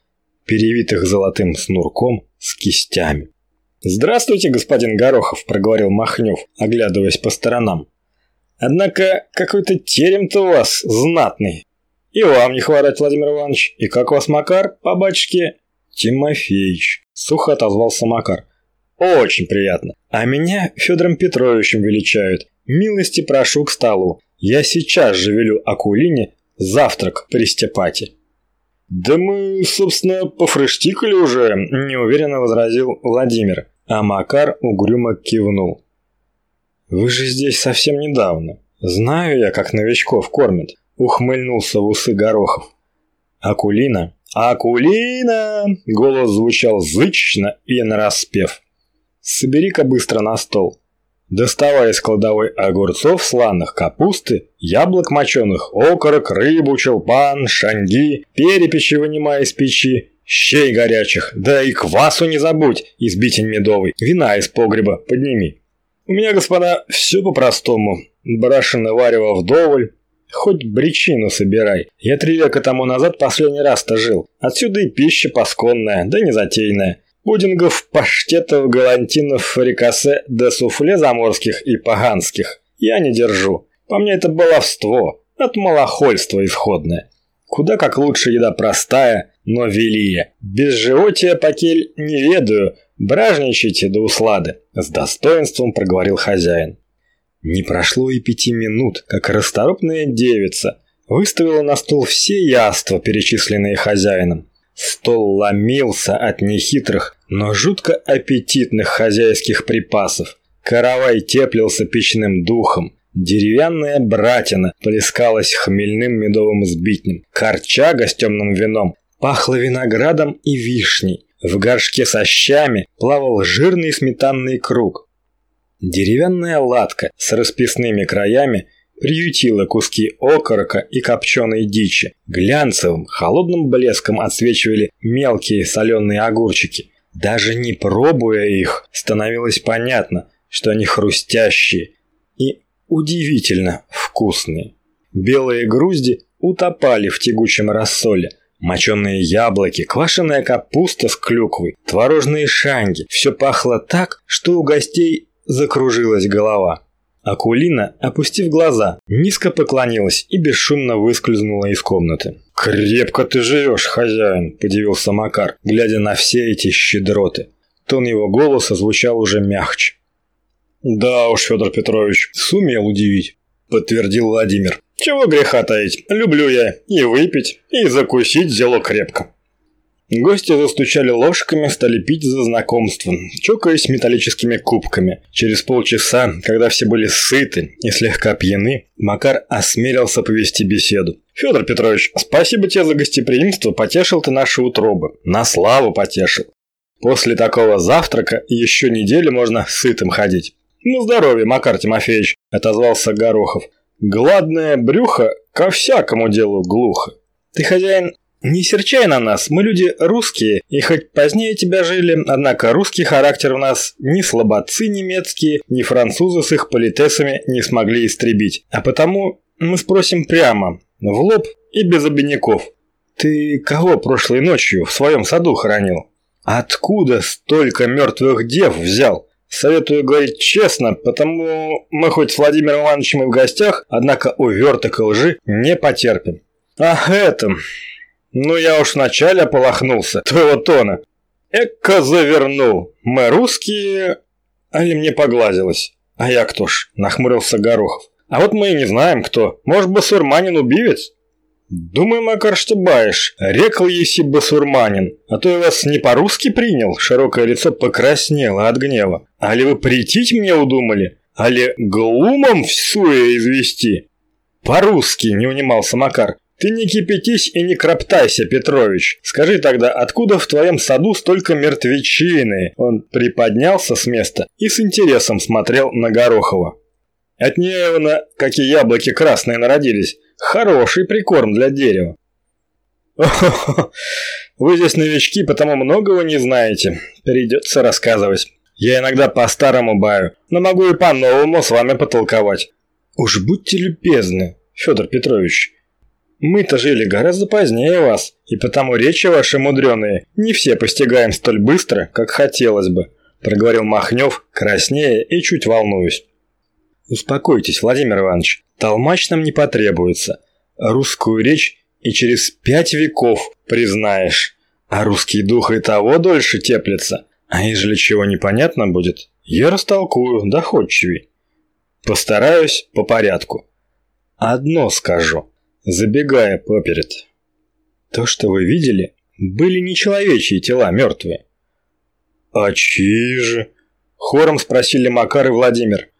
перевитых золотым снурком с кистями. «Здравствуйте, господин Горохов», – проговорил Махнев, оглядываясь по сторонам. «Однако какой-то терем-то у вас знатный. «И вам не хворать, Владимир Иванович. И как вас Макар, по батюшке?» «Тимофеич», – сухо отозвался Макар. «Очень приятно. А меня Федором Петровичем величают. Милости прошу к столу. Я сейчас же велю Акулине завтрак пристепать». «Да мы, собственно, пофрештикали уже», – неуверенно возразил Владимир, а Макар угрюмо кивнул. «Вы же здесь совсем недавно. Знаю я, как новичков кормят ухмыльнулся в усы Горохов. Акулина. Акулина! Голос звучал зычно и нараспев. Собери-ка быстро на стол. Доставай из кладовой огурцов сланных, капусты, яблок моченых, окорок, рыбу, челпан, шанги, перепечи вынимай из печи, щей горячих, да и квасу не забудь, избитень медовый, вина из погреба подними. У меня, господа, все по-простому. Брашины варево вдоволь, Хоть бричину собирай. Я три века тому назад последний раз-то жил. Отсюда и пища пасконная, да не затейная. Пудингов, паштетов, галантинов, фрикасе, да суфле заморских и поганских я не держу. По мне это баловство, от малохольства исходное. Куда как лучше еда простая, но велия. Без животия покель не ведаю, бражничайте до услады. С достоинством проговорил хозяин. Не прошло и пяти минут, как расторопная девица выставила на стол все яства, перечисленные хозяином. Стол ломился от нехитрых, но жутко аппетитных хозяйских припасов. Каравай теплился печным духом. Деревянная братина плескалась хмельным медовым сбитнем. Корчага с темным вином пахла виноградом и вишней. В горшке со щами плавал жирный сметанный круг. Деревянная латка с расписными краями приютила куски окорока и копченой дичи. Глянцевым, холодным блеском отсвечивали мелкие соленые огурчики. Даже не пробуя их, становилось понятно, что они хрустящие и удивительно вкусные. Белые грузди утопали в тягучем рассоле. Моченые яблоки, квашеная капуста с клюквой, творожные шанги. Все пахло так, что у гостей закружилась голова. Акулина, опустив глаза, низко поклонилась и бесшумно выскользнула из комнаты. «Крепко ты живешь, хозяин», – подивился Макар, глядя на все эти щедроты. Тон его голоса звучал уже мягче. «Да уж, Федор Петрович, сумел удивить», – подтвердил Владимир. «Чего греха таить, люблю я и выпить, и закусить зело крепко». Гости застучали ложками, стали пить за знакомство, чокаясь металлическими кубками. Через полчаса, когда все были сыты и слегка пьяны, Макар осмелился повести беседу. «Федор Петрович, спасибо тебе за гостеприимство, потешил ты наши утробы. На славу потешил. После такого завтрака еще неделю можно сытым ходить». «На здоровье, Макар Тимофеевич», – отозвался Горохов. «Гладное брюхо ко всякому делу глухо. Ты, хозяин, не серчай на нас, мы люди русские, и хоть позднее тебя жили, однако русский характер у нас ни слабоцы немецкие, ни французы с их политесами не смогли истребить. А потому мы спросим прямо, в лоб и без обиняков. Ты кого прошлой ночью в своем саду хоронил? Откуда столько мертвых дев взял? Советую говорить честно, потому мы хоть с Владимиром Ивановичем и в гостях, однако уверток и лжи не потерпим. Ах, это... Ну, я уж вначале ополохнулся, твоего тона. Эка завернул. Мы русские... Али мне погладилось. А я кто ж? Нахмурился Горохов. А вот мы и не знаем, кто. Может, басурманин убивец? Думаю, Макар, что баешь. Рекал еси басурманин. А то я вас не по-русски принял. Широкое лицо покраснело от гнева. Али вы притить мне удумали? Али глумом всуе извести? По-русски, не унимался Макар. «Ты не кипятись и не кроптайся, Петрович. Скажи тогда, откуда в твоем саду столько мертвечины?» Он приподнялся с места и с интересом смотрел на Горохова. «От нее, на какие яблоки красные народились. Хороший прикорм для дерева». вы здесь новички, потому многого не знаете. Придется рассказывать. Я иногда по-старому баю, но могу и по-новому с вами потолковать. Уж будьте любезны, Федор Петрович». Мы-то жили гораздо позднее вас, и потому речи ваши мудреные не все постигаем столь быстро, как хотелось бы», – проговорил Махнев, краснея и чуть волнуюсь. «Успокойтесь, Владимир Иванович, толмач нам не потребуется. Русскую речь и через пять веков признаешь, а русский дух и того дольше теплится. А ежели чего непонятно будет, я растолкую доходчивей. Постараюсь по порядку. Одно скажу». Забегая поперед. То, что вы видели, были не тела мертвые. А чьи же? Хором спросили Макар и Владимир.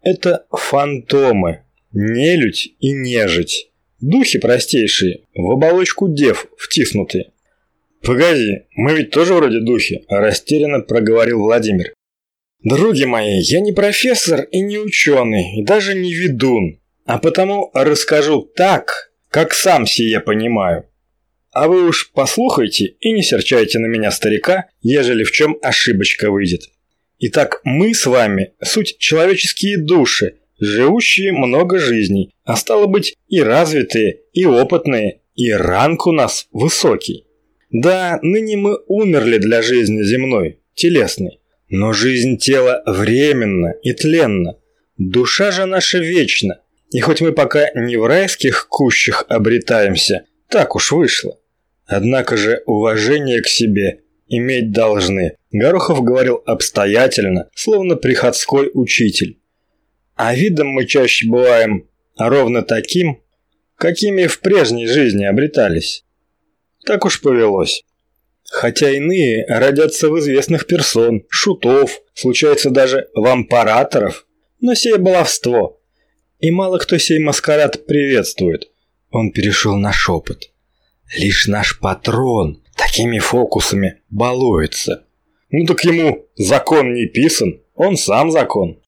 Это фантомы, нелюдь и нежить. Духи простейшие, в оболочку дев втиснутые. «Погоди, мы ведь тоже вроде духи», – растерянно проговорил Владимир. «Други мои, я не профессор и не ученый, и даже не ведун а потому расскажу так, как сам сие понимаю. А вы уж послухайте и не серчайте на меня, старика, ежели в чем ошибочка выйдет. Итак, мы с вами суть человеческие души, живущие много жизней, а стало быть и развитые, и опытные, и ранг у нас высокий. Да, ныне мы умерли для жизни земной, телесной, но жизнь тела временна и тленна. Душа же наша вечна, и хоть мы пока не в райских кущах обретаемся, так уж вышло. Однако же уважение к себе иметь должны. Горохов говорил обстоятельно, словно приходской учитель. А видом мы чаще бываем ровно таким, какими в прежней жизни обретались. Так уж повелось. Хотя иные родятся в известных персон, шутов, случается даже вампараторов, но сие баловство – и мало кто сей маскарад приветствует. Он перешел на шепот. Лишь наш патрон такими фокусами балуется. Ну так ему закон не писан, он сам закон.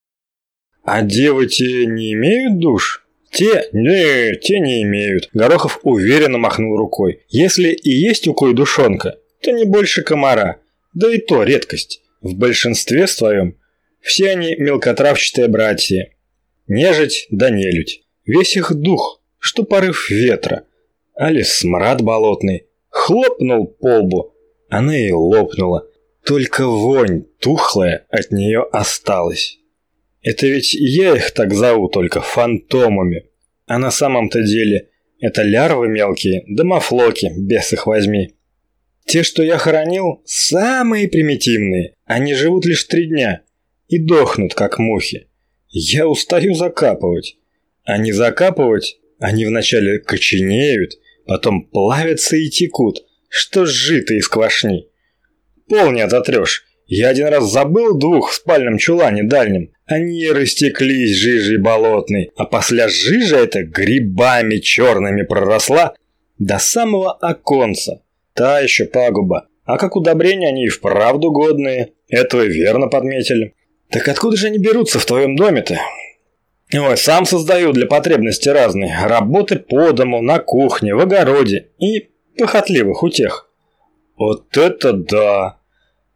А девы те не имеют душ? Те, не, те не имеют. Горохов уверенно махнул рукой. Если и есть у кой душонка, то не больше комара. Да и то редкость. В большинстве своем все они мелкотравчатые братья. Нежить да нелюдь. Весь их дух, что порыв ветра. Али смрад болотный. Хлопнул по лбу. Она и лопнула. Только вонь тухлая от нее осталась. Это ведь я их так зову только фантомами. А на самом-то деле это лярвы мелкие, домофлоки, бес их возьми. Те, что я хоронил, самые примитивные. Они живут лишь три дня и дохнут, как мухи. Я устаю закапывать. А не закапывать, они вначале коченеют, потом плавятся и текут, что сжито из квашни. Пол не ототрешь. Я один раз забыл двух в спальном чулане дальнем. Они растеклись жижей болотной, а после жижа эта грибами черными проросла до самого оконца. Та еще пагуба. А как удобрения они и вправду годные. Это вы верно подметили. Так откуда же они берутся в твоем доме-то? Ой, сам создаю для потребности разные. Работы по дому, на кухне, в огороде и похотливых утех. Вот это да!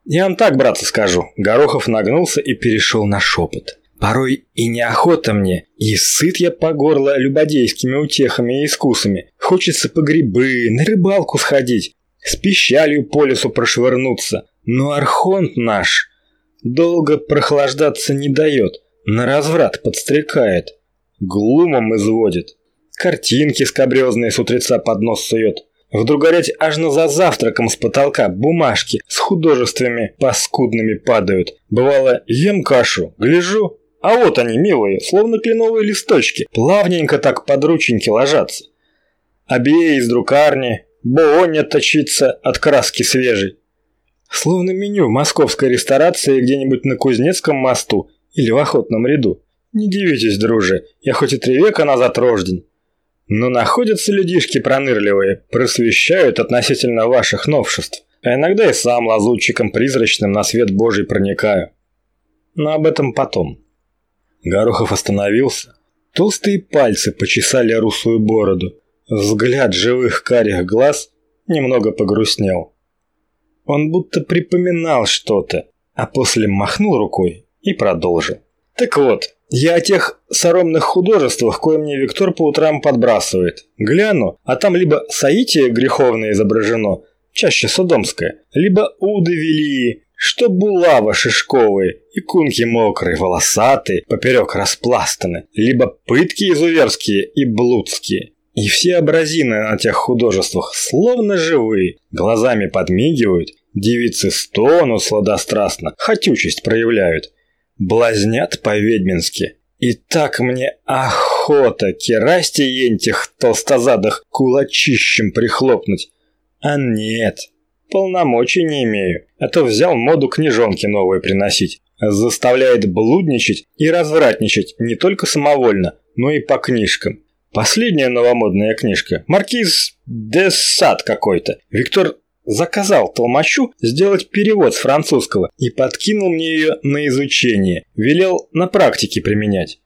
Я вам так, братцы, скажу. Горохов нагнулся и перешел на шепот. Порой и неохота мне, и сыт я по горло любодейскими утехами и искусами. Хочется по грибы, на рыбалку сходить, с пищалью по лесу прошвырнуться. Но архонт наш долго прохлаждаться не дает, на разврат подстрекает, глумом изводит, картинки скобрезные с утреца под нос сует. Вдруг горять аж на за завтраком с потолка бумажки с художествами паскудными падают. Бывало, ем кашу, гляжу, а вот они, милые, словно кленовые листочки, плавненько так под рученьки ложатся. Обеи из друкарни, бооня точится от краски свежей. Словно меню в московской ресторации где-нибудь на Кузнецком мосту или в охотном ряду. Не дивитесь, друже, я хоть и три века назад рожден. Но находятся людишки пронырливые, просвещают относительно ваших новшеств. А иногда и сам лазутчиком призрачным на свет Божий проникаю. Но об этом потом. Горохов остановился. Толстые пальцы почесали русую бороду. Взгляд живых карих глаз немного погрустнел. Он будто припоминал что-то, а после махнул рукой и продолжил. Так вот, я о тех соромных художествах, кое мне Виктор по утрам подбрасывает. Гляну, а там либо Саития греховное изображено, чаще Содомское, либо Уды что булава шишковые, и кунки мокрые, волосатые, поперек распластаны, либо пытки изуверские и блудские. И все образины на тех художествах словно живые, глазами подмигивают, девицы стонут сладострастно, хотючесть проявляют, блазнят по-ведьмински. И так мне охота керасти ентих толстозадых кулачищем прихлопнуть. А нет, полномочий не имею, а то взял моду книжонки новые приносить. Заставляет блудничать и развратничать не только самовольно, но и по книжкам. Последняя новомодная книжка. Маркиз де Сад какой-то. Виктор заказал толмачу сделать перевод с французского и подкинул мне ее на изучение. Велел на практике применять.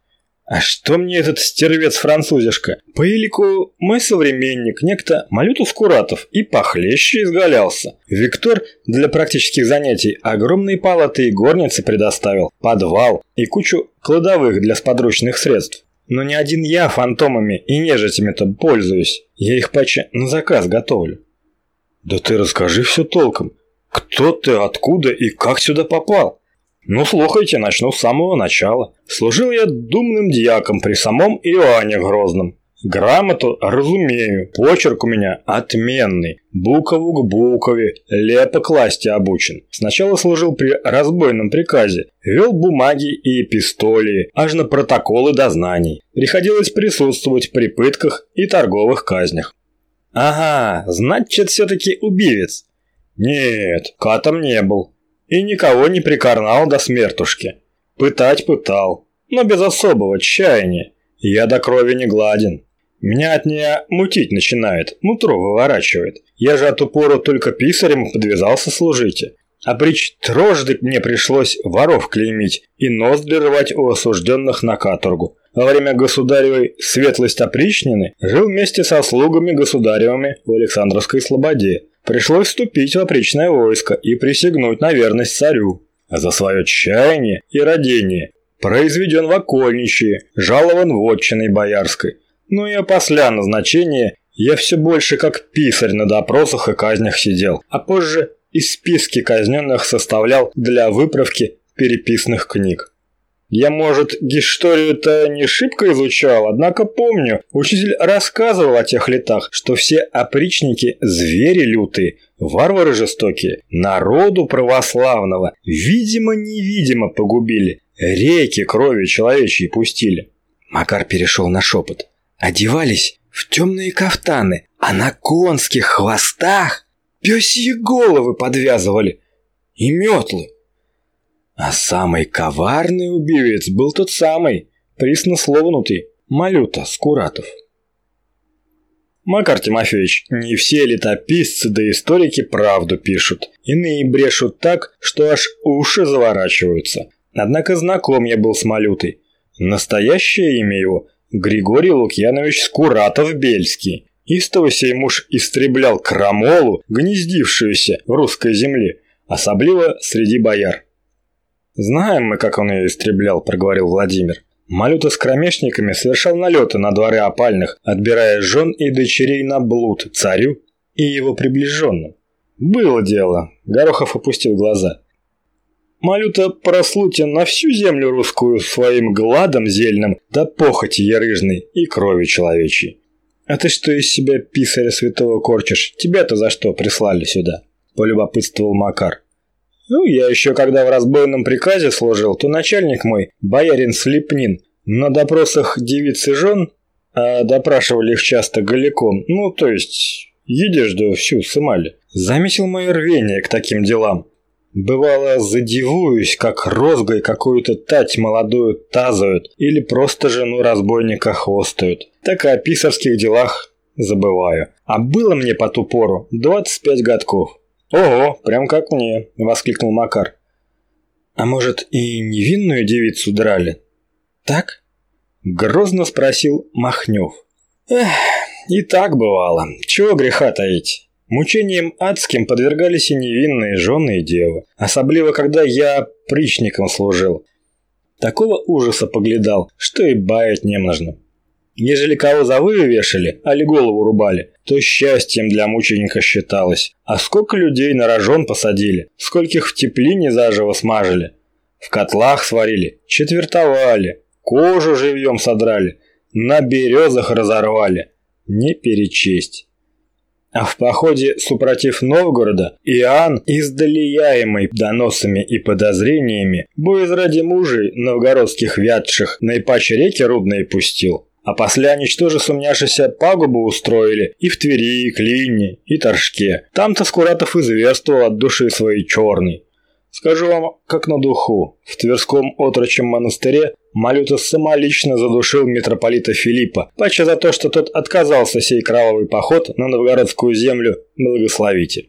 А что мне этот стервец-французишка? По елику мой современник, некто Малютус Куратов, и похлеще изгалялся. Виктор для практических занятий огромные палаты и горницы предоставил, подвал и кучу кладовых для сподручных средств. Но не один я фантомами и нежитями-то пользуюсь. Я их паче на заказ готовлю. Да ты расскажи все толком. Кто ты, откуда и как сюда попал? Ну, слухайте, начну с самого начала. Служил я думным дьяком при самом Иоанне Грозном. Грамоту разумею, почерк у меня отменный, букову к букове, лепо класти обучен. Сначала служил при разбойном приказе, вел бумаги и эпистолии, аж на протоколы дознаний. Приходилось присутствовать при пытках и торговых казнях. Ага, значит, все-таки убивец. Нет, катом не был. И никого не прикарнал до смертушки. Пытать пытал, но без особого чаяния. Я до крови не гладен. Меня от нее мутить начинает, нутро выворачивает. Я же от упору только писарем подвязался служить. А прич трожды мне пришлось воров клеймить и нос рвать у осужденных на каторгу. Во время государевой светлость опричнины жил вместе со слугами государевыми в Александровской Слободе. Пришлось вступить в опричное войско и присягнуть на верность царю. За свое чаяние и родение произведен в окольничье, жалован вотчиной боярской. Ну и опосля назначения я все больше как писарь на допросах и казнях сидел, а позже и списки казненных составлял для выправки переписных книг. Я, может, историю-то не шибко изучал, однако помню, учитель рассказывал о тех летах, что все опричники – звери лютые, варвары жестокие, народу православного, видимо-невидимо погубили, реки крови человечьей пустили. Макар перешел на шепот. Одевались в темные кафтаны, а на конских хвостах пёсьи головы подвязывали и метлы. А самый коварный убивец был тот самый, приснословнутый, Малюта Скуратов. Макар Тимофеевич, не все летописцы да историки правду пишут. Иные брешут так, что аж уши заворачиваются. Однако знаком я был с Малютой. Настоящее имя его – Григорий Лукьянович Скуратов-Бельский. Истово сей муж истреблял крамолу, гнездившуюся в русской земле, особливо среди бояр. «Знаем мы, как он ее истреблял», – проговорил Владимир. Малюта с кромешниками совершал налеты на дворы опальных, отбирая жен и дочерей на блуд царю и его приближенным. «Было дело», – Горохов опустил глаза. Малюта прослутен на всю землю русскую своим гладом зельным да похоти ярыжной и крови человечьей. А ты что из себя писаря святого корчишь? Тебя-то за что прислали сюда?» – полюбопытствовал Макар. Ну, я еще когда в разбойном приказе служил, то начальник мой, боярин Слепнин, на допросах девиц и жен, а допрашивали их часто голиком, ну, то есть, едешь да всю сымали, заметил мое рвение к таким делам. Бывало, задивуюсь, как розгой какую-то тать молодую тазают или просто жену разбойника хвостают. Так и о писарских делах забываю. А было мне по ту пору 25 годков. «Ого, прям как мне!» – воскликнул Макар. «А может, и невинную девицу драли?» «Так?» – грозно спросил Махнев. «Эх, и так бывало. Чего греха таить?» Мучением адским подвергались и невинные жены и девы, особливо когда я причником служил. Такого ужаса поглядал, что и баять не нужно. Ежели кого за вешали, али голову рубали, то счастьем для мученика считалось. А сколько людей на рожон посадили, скольких в теплине заживо смажили. В котлах сварили, четвертовали, кожу живьем содрали, на березах разорвали. Не перечесть. А в походе супротив Новгорода Иоанн, издалияемый доносами и подозрениями, боясь ради мужей новгородских вятших, наипаче реки рудные пустил. А после ничтоже сумняшися пагубу устроили и в Твери, и Клине, и Торжке. Там-то Скуратов изверствовал от души своей черной. Скажу вам, как на духу, в Тверском отрочем монастыре Малюта самолично задушил митрополита Филиппа, паче за то, что тот отказался сей кровавый поход на новгородскую землю благословите.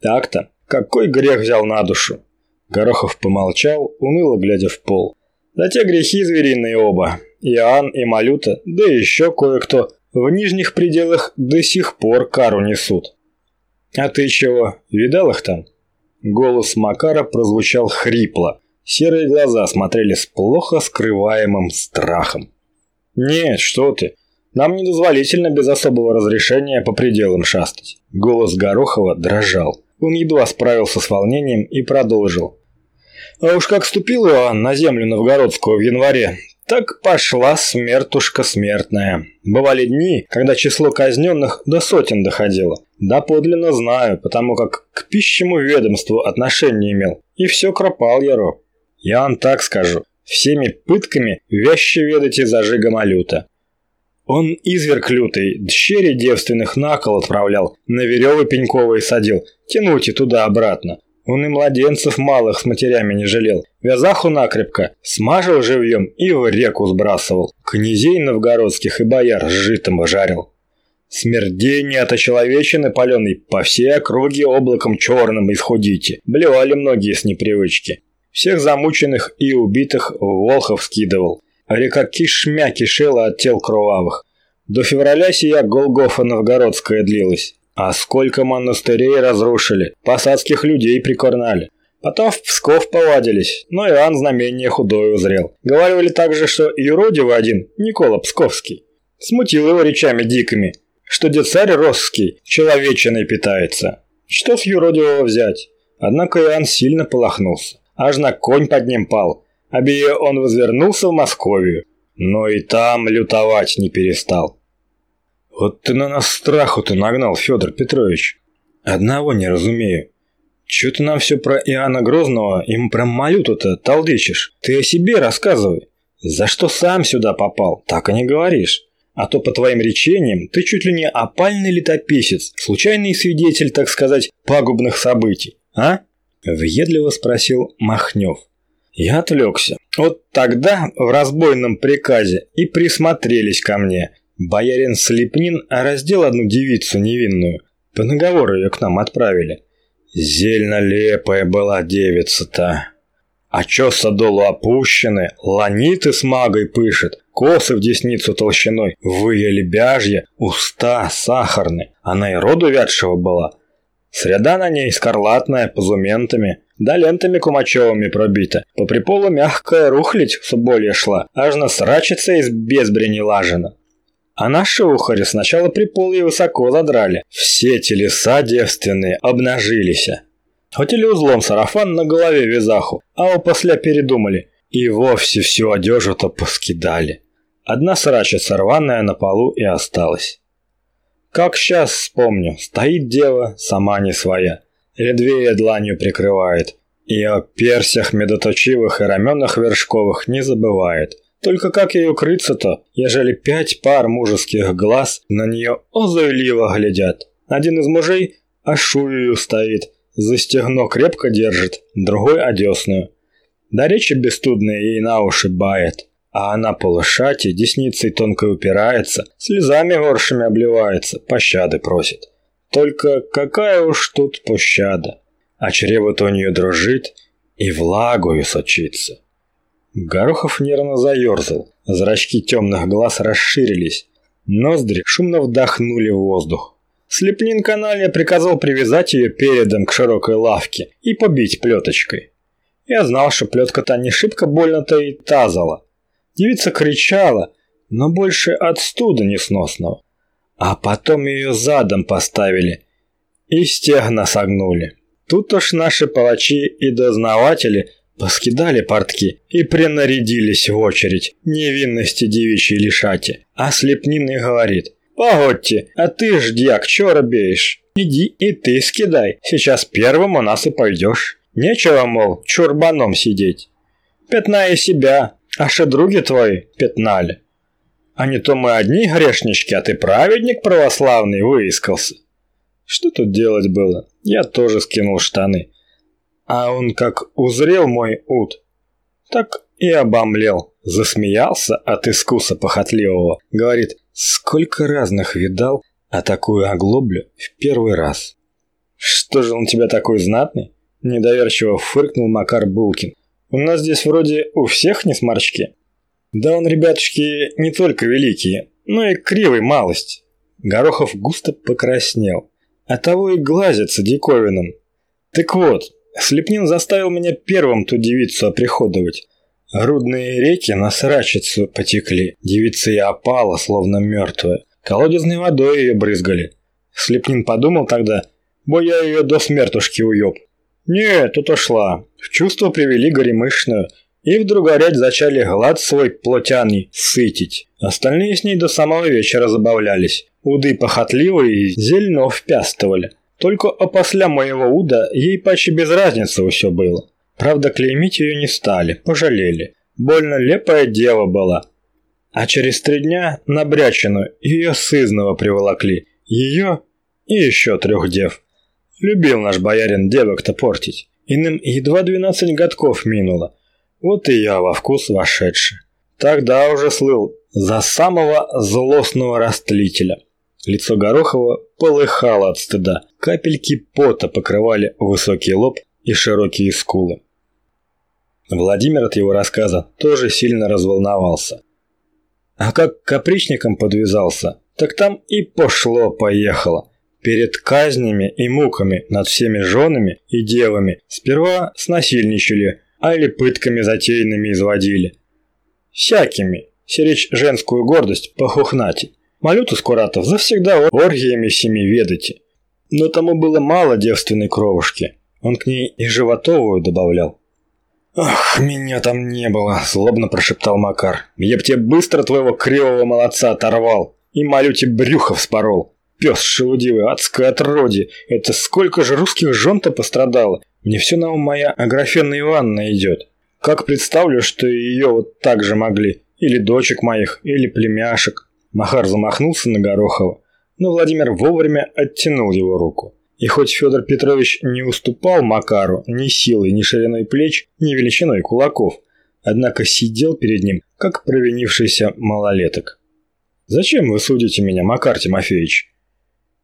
Так-то, какой грех взял на душу? Горохов помолчал, уныло глядя в пол. Да те грехи звериные оба, Иоанн и Малюта, да еще кое-кто, в нижних пределах до сих пор кару несут. «А ты чего, видал их там?» Голос Макара прозвучал хрипло. Серые глаза смотрели с плохо скрываемым страхом. «Нет, что ты. Нам недозволительно без особого разрешения по пределам шастать». Голос Горохова дрожал. Он едва справился с волнением и продолжил. А уж как ступил Иоанн на землю новгородскую в январе, так пошла смертушка смертная. Бывали дни, когда число казненных до сотен доходило. Да подлинно знаю, потому как к пищему ведомству отношение имел. И все кропал яро. Я вам так скажу. Всеми пытками вяще ведать и зажига малюта. Он изверг лютый, дщери девственных на кол отправлял, на веревы пеньковые садил, тянуть и туда-обратно. Он и младенцев малых с матерями не жалел. Вязаху накрепко, смажил живьем и в реку сбрасывал. Князей новгородских и бояр с житом жарил. Смердение от очеловечины паленой по всей округе облаком черным исходите. Блевали многие с непривычки. Всех замученных и убитых Волхов скидывал. Река кишмя кишела от тел кровавых. До февраля сия Голгофа новгородская длилась. А сколько монастырей разрушили, посадских людей прикорнали. Потом в Псков повадились, но Иоанн знамение худое узрел. Говорили также, что юродивый один, Никола Псковский, смутил его речами дикими, что дед царь Росский человечиной питается. Что с юродивого взять? Однако Иоанн сильно полохнулся. Аж на конь под ним пал. Бие он возвернулся в Московию. Но и там лютовать не перестал. Вот ты на нас страху-то нагнал, Федор Петрович. Одного не разумею. Чё ты нам все про Иоанна Грозного и про Малюту-то толдычишь? Ты о себе рассказывай. За что сам сюда попал, так и не говоришь. А то, по твоим речениям, ты чуть ли не опальный летописец, случайный свидетель, так сказать, пагубных событий, а?» Въедливо спросил Махнев. Я отвлекся. Вот тогда в разбойном приказе и присмотрелись ко мне. Боярин Слепнин раздел одну девицу невинную. По наговору ее к нам отправили. Зельно лепая была девица-то. А чё садолу опущены, ланиты с магой пышет, косы в десницу толщиной, выя лебяжья, уста сахарные. Она и роду вятшего была. Среда на ней скарлатная, позументами, да лентами кумачевыми пробита. По приполу мягкая рухлить все более шла, аж насрачится из безбрени лажена. А наши ухари сначала приполы высоко задрали. Все телеса девственные обнажились. Хотели узлом сарафан на голове вязаху, а после передумали. И вовсе всю одежу-то поскидали. Одна срачица рваная на полу и осталась. Как сейчас вспомню, стоит дева, сама не своя. Ледвея дланью прикрывает. И о персях медоточивых и раменах вершковых не забывает. Только как ей укрыться-то, ежели пять пар мужеских глаз на нее озойливо глядят. Один из мужей ашую стоит, за стегно крепко держит, другой одесную. Да речи бесстудные ей на уши бает, а она по лошати десницей тонко упирается, слезами горшими обливается, пощады просит. Только какая уж тут пощада, а чрево-то у нее дрожит и влагою сочится. Горохов нервно заерзал, зрачки темных глаз расширились, ноздри шумно вдохнули воздух. Слепнин каналья приказал привязать ее передом к широкой лавке и побить плеточкой. Я знал, что плетка-то не шибко больно-то и тазала. Девица кричала, но больше от студа несносного. А потом ее задом поставили и стегна согнули. Тут уж наши палачи и дознаватели поскидали портки и принарядились в очередь невинности девичьей лишати. А Слепнин и говорит – «Погодьте, а ты ж, дьяк, чё робеешь? Иди и ты скидай, сейчас первым у нас и пойдешь. Нечего, мол, чурбаном сидеть. Пятна себя, а что други твои пятнали. А не то мы одни грешнички, а ты праведник православный выискался». Что тут делать было? Я тоже скинул штаны. А он как узрел мой ут, так и обомлел, засмеялся от искуса похотливого. Говорит, Сколько разных видал, а такую оглоблю в первый раз. Что же он тебя такой знатный? Недоверчиво фыркнул Макар Булкин. У нас здесь вроде у всех не сморчки. Да он, ребятушки, не только великие, но и кривый малость. Горохов густо покраснел. А того и глазится диковинным. Так вот, Слепнин заставил меня первым ту девицу оприходовать. Грудные реки на срачицу потекли, девица и опала, словно мертвая. Колодезной водой ее брызгали. Слепнин подумал тогда, бо я ее до смертушки уеб. Нет, тут ушла. В чувство привели горемышную, и вдруг горять зачали глад свой плотяный сытить. Остальные с ней до самого вечера забавлялись. Уды похотливые и зельно впястывали. Только опосля моего уда ей почти без разницы все было. Правда, клеймить ее не стали, пожалели. Больно лепое дело было. А через три дня на Брячину ее сызного приволокли. Ее и еще трех дев. Любил наш боярин девок-то портить. Иным едва двенадцать годков минуло. Вот и я во вкус вошедший. Тогда уже слыл за самого злостного растлителя. Лицо Горохова полыхало от стыда. Капельки пота покрывали высокий лоб и широкие скулы. Владимир от его рассказа тоже сильно разволновался. А как к капричникам подвязался, так там и пошло-поехало. Перед казнями и муками над всеми женами и девами сперва снасильничали, а или пытками затеянными изводили. Всякими, серечь женскую гордость похухнати. Малюту Скуратов завсегда оргиями семи ведайте. Но тому было мало девственной кровушки. Он к ней и животовую добавлял. «Ах, меня там не было!» – злобно прошептал Макар. «Я б тебе быстро твоего кривого молодца оторвал и малюте брюхо вспорол. Пес шелудивый, адское отродье! Это сколько же русских жен-то пострадало? Мне все на ум моя Аграфена Ивановна идет. Как представлю, что ее вот так же могли. Или дочек моих, или племяшек». Махар замахнулся на Горохова, но Владимир вовремя оттянул его руку. И хоть Федор Петрович не уступал Макару ни силой, ни шириной плеч, ни величиной кулаков, однако сидел перед ним, как провинившийся малолеток. «Зачем вы судите меня, Макар Тимофеевич?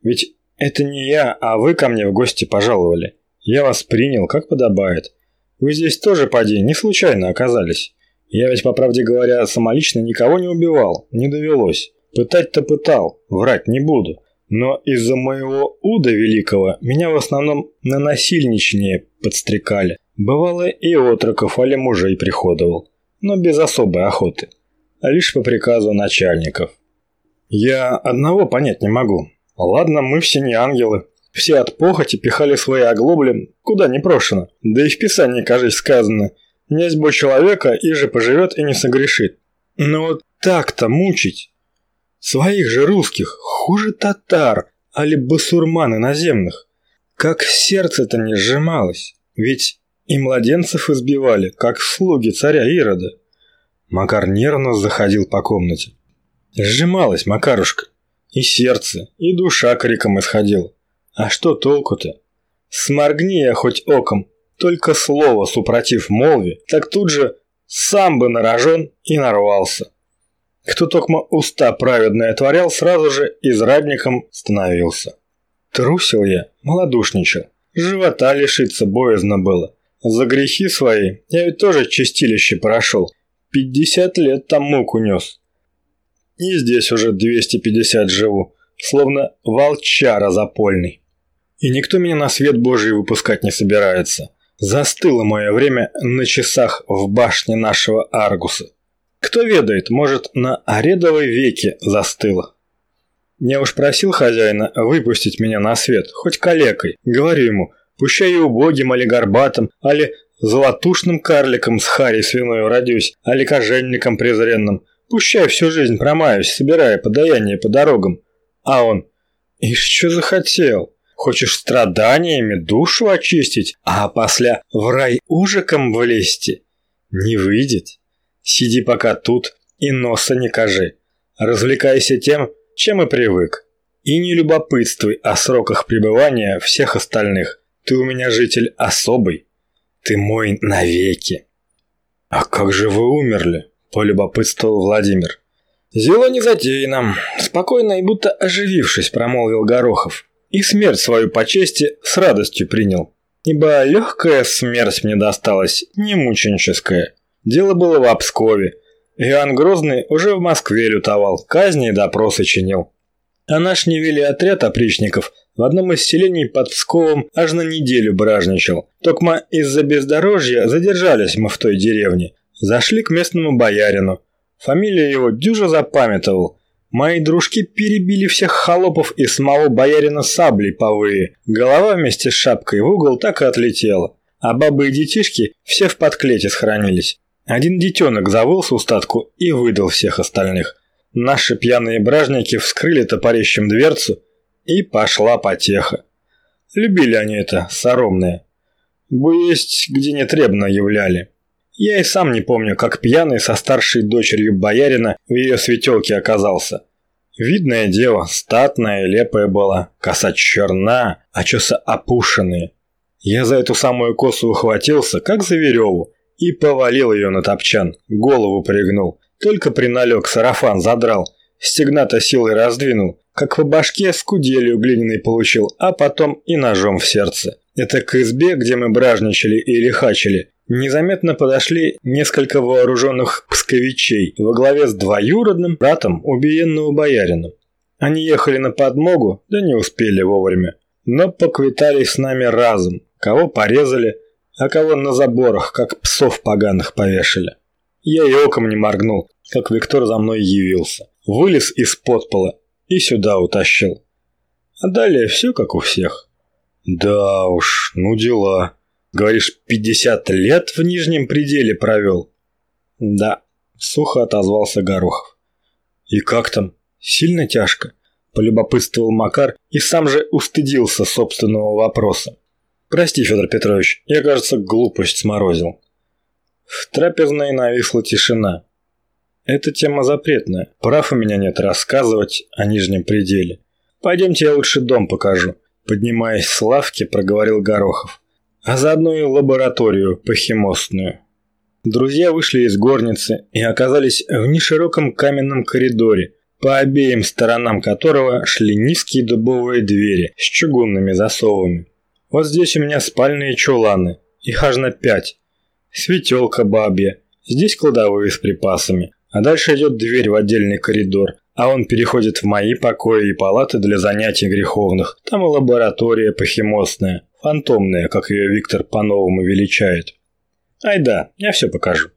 Ведь это не я, а вы ко мне в гости пожаловали. Я вас принял, как подобает. Вы здесь тоже, поди, не случайно оказались. Я ведь, по правде говоря, самолично никого не убивал, не довелось. Пытать-то пытал, врать не буду. Но из-за моего уда великого меня в основном на насильничание подстрекали. Бывало и отроков, али мужей приходовал, но без особой охоты, а лишь по приказу начальников. Я одного понять не могу. Ладно, мы все не ангелы. Все от похоти пихали свои оглобли, куда не прошено. Да и в Писании, кажется, сказано «Князь бо человека, и же поживет и не согрешит». Но вот так-то мучить Своих же русских, хуже татар, али басурман иноземных. Как сердце-то не сжималось, ведь и младенцев избивали, как слуги царя Ирода. Макар нервно заходил по комнате. Сжималась Макарушка. И сердце, и душа криком исходил. А что толку-то? Сморгни я хоть оком, только слово супротив молви, так тут же сам бы нарожен и нарвался. Кто только уста праведные отворял, сразу же израдником становился. Трусил я, малодушничал. Живота лишиться боязно было. За грехи свои я ведь тоже чистилище прошел. Пятьдесят лет там муку нес. И здесь уже 250 живу, словно волчара запольный. И никто меня на свет Божий выпускать не собирается. Застыло мое время на часах в башне нашего Аргуса. Кто ведает, может, на Аредовой веке застыло. Я уж просил хозяина выпустить меня на свет, хоть калекой. Говорю ему, пущай и убогим, али горбатым, али золотушным карликом с харей свиной родюсь, али коженником презренным. Пущай всю жизнь промаюсь, собирая подаяние по дорогам. А он, ишь, что захотел? Хочешь страданиями душу очистить, а после в рай ужиком влезти? Не выйдет. Сиди пока тут и носа не кажи. Развлекайся тем, чем и привык. И не любопытствуй о сроках пребывания всех остальных. Ты у меня житель особый. Ты мой навеки. А как же вы умерли? Полюбопытствовал Владимир. Зело не затеяно. Спокойно и будто оживившись, промолвил Горохов. И смерть свою по чести с радостью принял. Ибо легкая смерть мне досталась, не мученическая. Дело было в Обскове. Иоанн Грозный уже в Москве лютовал, казни и допросы чинил. А наш невели отряд опричников в одном из селений под Псковом аж на неделю бражничал. Токма из-за бездорожья задержались мы в той деревне. Зашли к местному боярину. Фамилию его дюжа запамятовал. Мои дружки перебили всех холопов и самого боярина саблей повые. Голова вместе с шапкой в угол так и отлетела. А бабы и детишки все в подклете сохранились. Один детенок завыл с устатку и выдал всех остальных. Наши пьяные бражники вскрыли топорищем дверцу, и пошла потеха. Любили они это, соромные. Есть где нетребно являли. Я и сам не помню, как пьяный со старшей дочерью боярина в ее светелке оказался. Видное дело, статная и лепая была, коса черна, а чеса опушенные. Я за эту самую косу ухватился, как за вереву, и повалил ее на топчан, голову пригнул. Только приналег, сарафан задрал, стегна-то силой раздвинул, как по башке с куделью глиняной получил, а потом и ножом в сердце. Это к избе, где мы бражничали и лихачили, незаметно подошли несколько вооруженных псковичей во главе с двоюродным братом убиенного боярина. Они ехали на подмогу, да не успели вовремя, но поквитались с нами разом, кого порезали, а кого на заборах, как псов поганых повешали. Я и оком не моргнул, как Виктор за мной явился. Вылез из-под пола и сюда утащил. А далее все как у всех. Да уж, ну дела. Говоришь, 50 лет в нижнем пределе провел? Да, сухо отозвался Горохов. И как там? Сильно тяжко? Полюбопытствовал Макар и сам же устыдился собственного вопроса. Прости, Федор Петрович, я, кажется, глупость сморозил. В трапезной нависла тишина. Эта тема запретная. Прав у меня нет рассказывать о нижнем пределе. Пойдемте я лучше дом покажу. Поднимаясь с лавки, проговорил Горохов. А заодно и лабораторию похимостную. Друзья вышли из горницы и оказались в нешироком каменном коридоре, по обеим сторонам которого шли низкие дубовые двери с чугунными засовами. Вот здесь у меня спальные чуланы, их аж на пять. Светелка бабья, здесь кладовые с припасами, а дальше идет дверь в отдельный коридор, а он переходит в мои покои и палаты для занятий греховных. Там и лаборатория похимостная, фантомная, как ее Виктор по-новому величает. Ай да, я все покажу.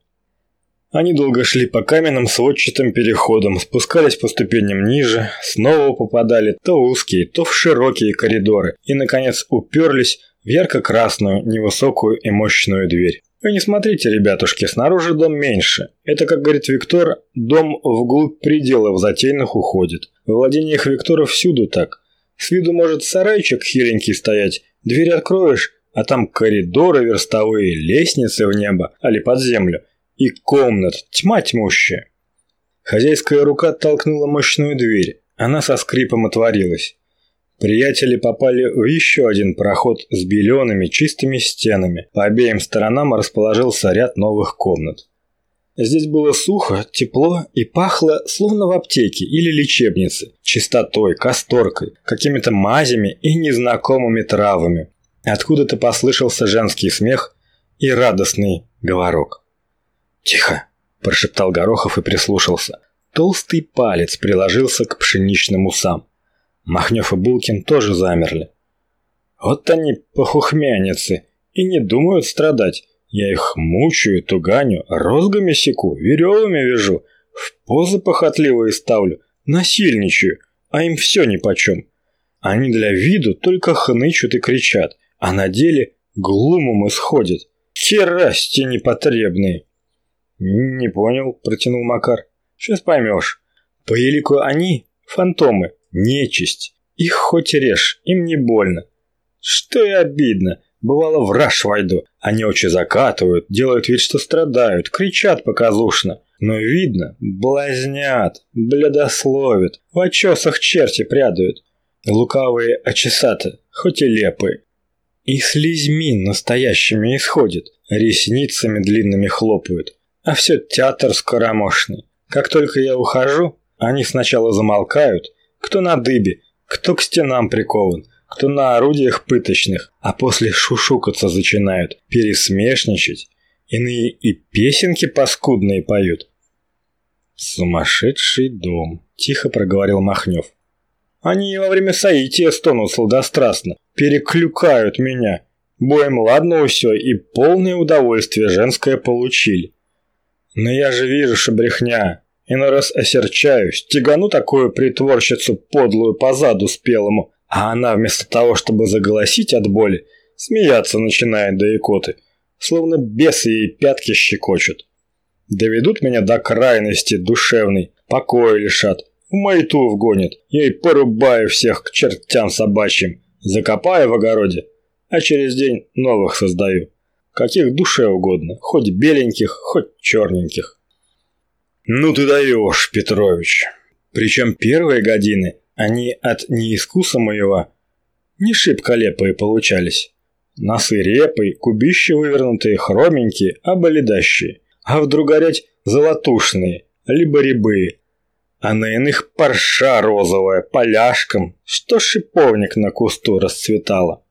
Они долго шли по каменным сводчатым переходам, спускались по ступеням ниже, снова попадали то в узкие, то в широкие коридоры и, наконец, уперлись в ярко-красную, невысокую и мощную дверь. Вы не смотрите, ребятушки, снаружи дом меньше. Это, как говорит Виктор, дом вглубь пределов затейных уходит. В владениях Виктора всюду так. С виду может сарайчик хиленький стоять, дверь откроешь, а там коридоры верстовые, лестницы в небо, али под землю – и комнат, тьма тьмущая. Хозяйская рука толкнула мощную дверь, она со скрипом отворилась. Приятели попали в еще один проход с белеными чистыми стенами. По обеим сторонам расположился ряд новых комнат. Здесь было сухо, тепло и пахло словно в аптеке или лечебнице, чистотой, касторкой, какими-то мазями и незнакомыми травами. Откуда-то послышался женский смех и радостный говорок. «Тихо!» – прошептал Горохов и прислушался. Толстый палец приложился к пшеничным усам. Махнев и Булкин тоже замерли. Вот они похухмяницы и не думают страдать. Я их мучаю, туганю, розгами секу, веревами вяжу, в позы похотливые ставлю, насильничаю, а им все нипочем. Они для виду только хнычут и кричат, а на деле глумом исходят. Керасти непотребные. «Не понял», – протянул Макар. «Сейчас поймешь. По елику они – фантомы, нечисть. Их хоть режь, им не больно. Что и обидно. Бывало, в раж войду. Они очи закатывают, делают вид, что страдают, кричат показушно. Но видно, блазнят, бледословят, в очесах черти прядают. Лукавые очесаты, хоть и лепые. И слизьми настоящими исходит, ресницами длинными хлопают. А все театр скоромошный. Как только я ухожу, они сначала замолкают, кто на дыбе, кто к стенам прикован, кто на орудиях пыточных, а после шушукаться начинают, пересмешничать. Иные и песенки паскудные поют. «Сумасшедший дом», – тихо проговорил Махнев. «Они во время соития стонут сладострастно, переклюкают меня. Боем ладно все и полное удовольствие женское получили. Но я же вижу, что брехня. Иной раз осерчаюсь, тягану такую притворщицу подлую по заду спелому, а она вместо того, чтобы заголосить от боли, смеяться начинает до икоты, словно бесы ей пятки щекочут. Доведут меня до крайности душевной, покоя лишат, в маяту вгонят, я и порубаю всех к чертям собачьим, закопаю в огороде, а через день новых создаю каких душе угодно, хоть беленьких, хоть черненьких. Ну ты даешь, Петрович. Причем первые годины, они от неискуса моего не шибко лепые получались. Носы репой, кубища вывернутые, хроменькие, болидащие. А вдруг горять золотушные, либо рябые. А на иных парша розовая, поляшком, что шиповник на кусту расцветала.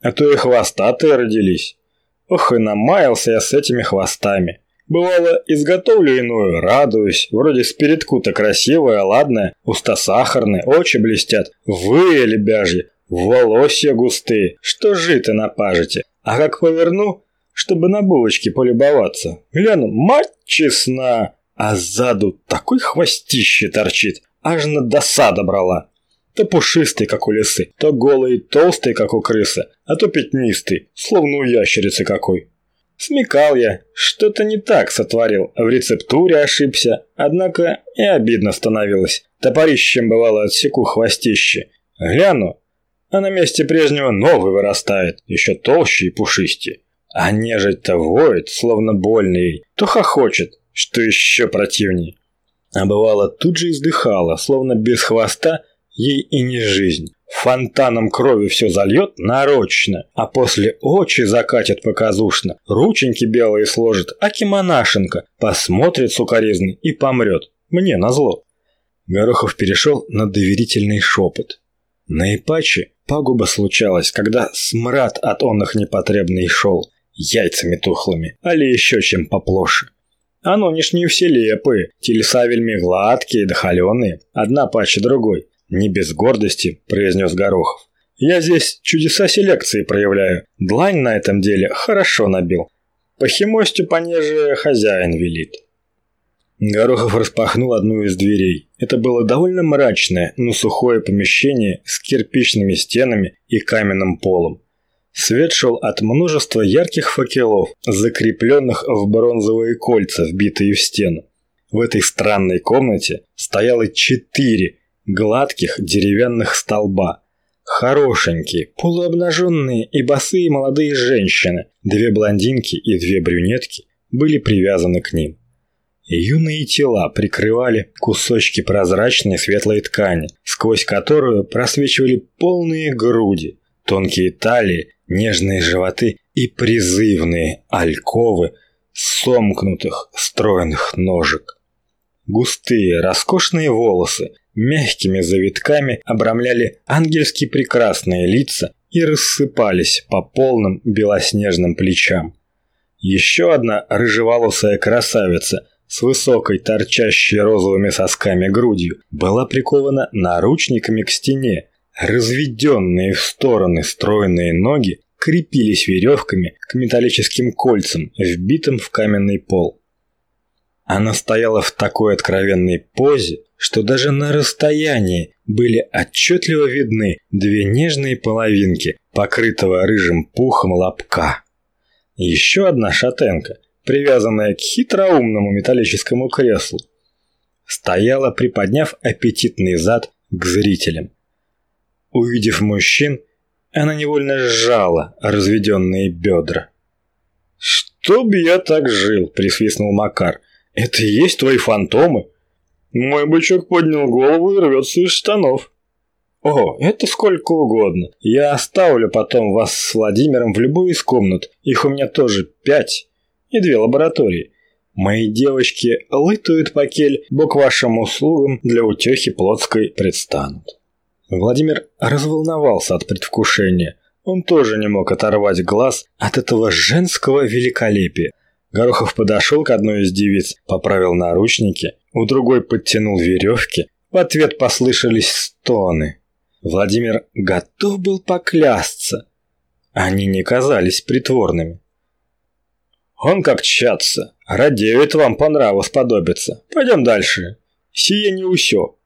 А то и хвостатые родились. Ох, и намаялся я с этими хвостами. Бывало, изготовлю иную, радуюсь. Вроде спиритку-то красивая, ладная, уста сахарные, очи блестят, вы, лебяжьи, волосья густые, что жито напажите. А как поверну, чтобы на булочке полюбоваться, гляну, мать честна, а сзаду такой хвостище торчит, аж на досада брала. То пушистый, как у лисы, то голый толстый, как у крысы, а то пятнистый, словно у ящерицы какой. Смекал я, что-то не так сотворил, в рецептуре ошибся, однако и обидно становилось. Топорищем бывало отсеку хвостище. Гляну, а на месте прежнего новый вырастает, еще толще и пушистее. А нежить-то воет, словно больный, то хохочет, что еще противней. А бывало тут же издыхала, словно без хвоста ей и не жизнь фонтаном крови все зальет нарочно, а после очи закатит показушно, рученьки белые сложит, а кимонашенка посмотрит сукоризный и помрет. Мне назло. Горохов перешел на доверительный шепот. На Ипаче пагуба случалась, когда смрад от онных непотребный шел, яйцами тухлыми, али еще чем поплоше. А нынешние все лепые, телеса вельми гладкие да холеные, одна паче другой. «Не без гордости», – произнес Горохов. «Я здесь чудеса селекции проявляю. Длань на этом деле хорошо набил. По химостю понеже хозяин велит». Горохов распахнул одну из дверей. Это было довольно мрачное, но сухое помещение с кирпичными стенами и каменным полом. Свет шел от множества ярких факелов, закрепленных в бронзовые кольца, вбитые в стену. В этой странной комнате стояло четыре гладких деревянных столба. Хорошенькие, полуобнаженные и босые молодые женщины, две блондинки и две брюнетки, были привязаны к ним. Юные тела прикрывали кусочки прозрачной светлой ткани, сквозь которую просвечивали полные груди, тонкие талии, нежные животы и призывные альковы сомкнутых стройных ножек. Густые, роскошные волосы мягкими завитками обрамляли ангельски прекрасные лица и рассыпались по полным белоснежным плечам. Еще одна рыжеволосая красавица с высокой торчащей розовыми сосками грудью была прикована наручниками к стене. Разведенные в стороны стройные ноги крепились веревками к металлическим кольцам, вбитым в каменный пол. Она стояла в такой откровенной позе, что даже на расстоянии были отчетливо видны две нежные половинки, покрытого рыжим пухом лобка. Еще одна шатенка, привязанная к хитроумному металлическому креслу, стояла, приподняв аппетитный зад к зрителям. Увидев мужчин, она невольно сжала разведенные бедра. «Чтоб я так жил!» – присвистнул Макар. «Это и есть твои фантомы?» Мой бычок поднял голову и рвется из штанов. О, это сколько угодно. Я оставлю потом вас с Владимиром в любую из комнат. Их у меня тоже пять. И две лаборатории. Мои девочки лытают покель, бок вашим услугам для утехи плотской предстанут. Владимир разволновался от предвкушения. Он тоже не мог оторвать глаз от этого женского великолепия. Горохов подошел к одной из девиц, поправил наручники, у другой подтянул веревки. В ответ послышались стоны. Владимир готов был поклясться. Они не казались притворными. «Он как чаться. Радеет вам по нраву сподобиться. Пойдем дальше. Сие не усё».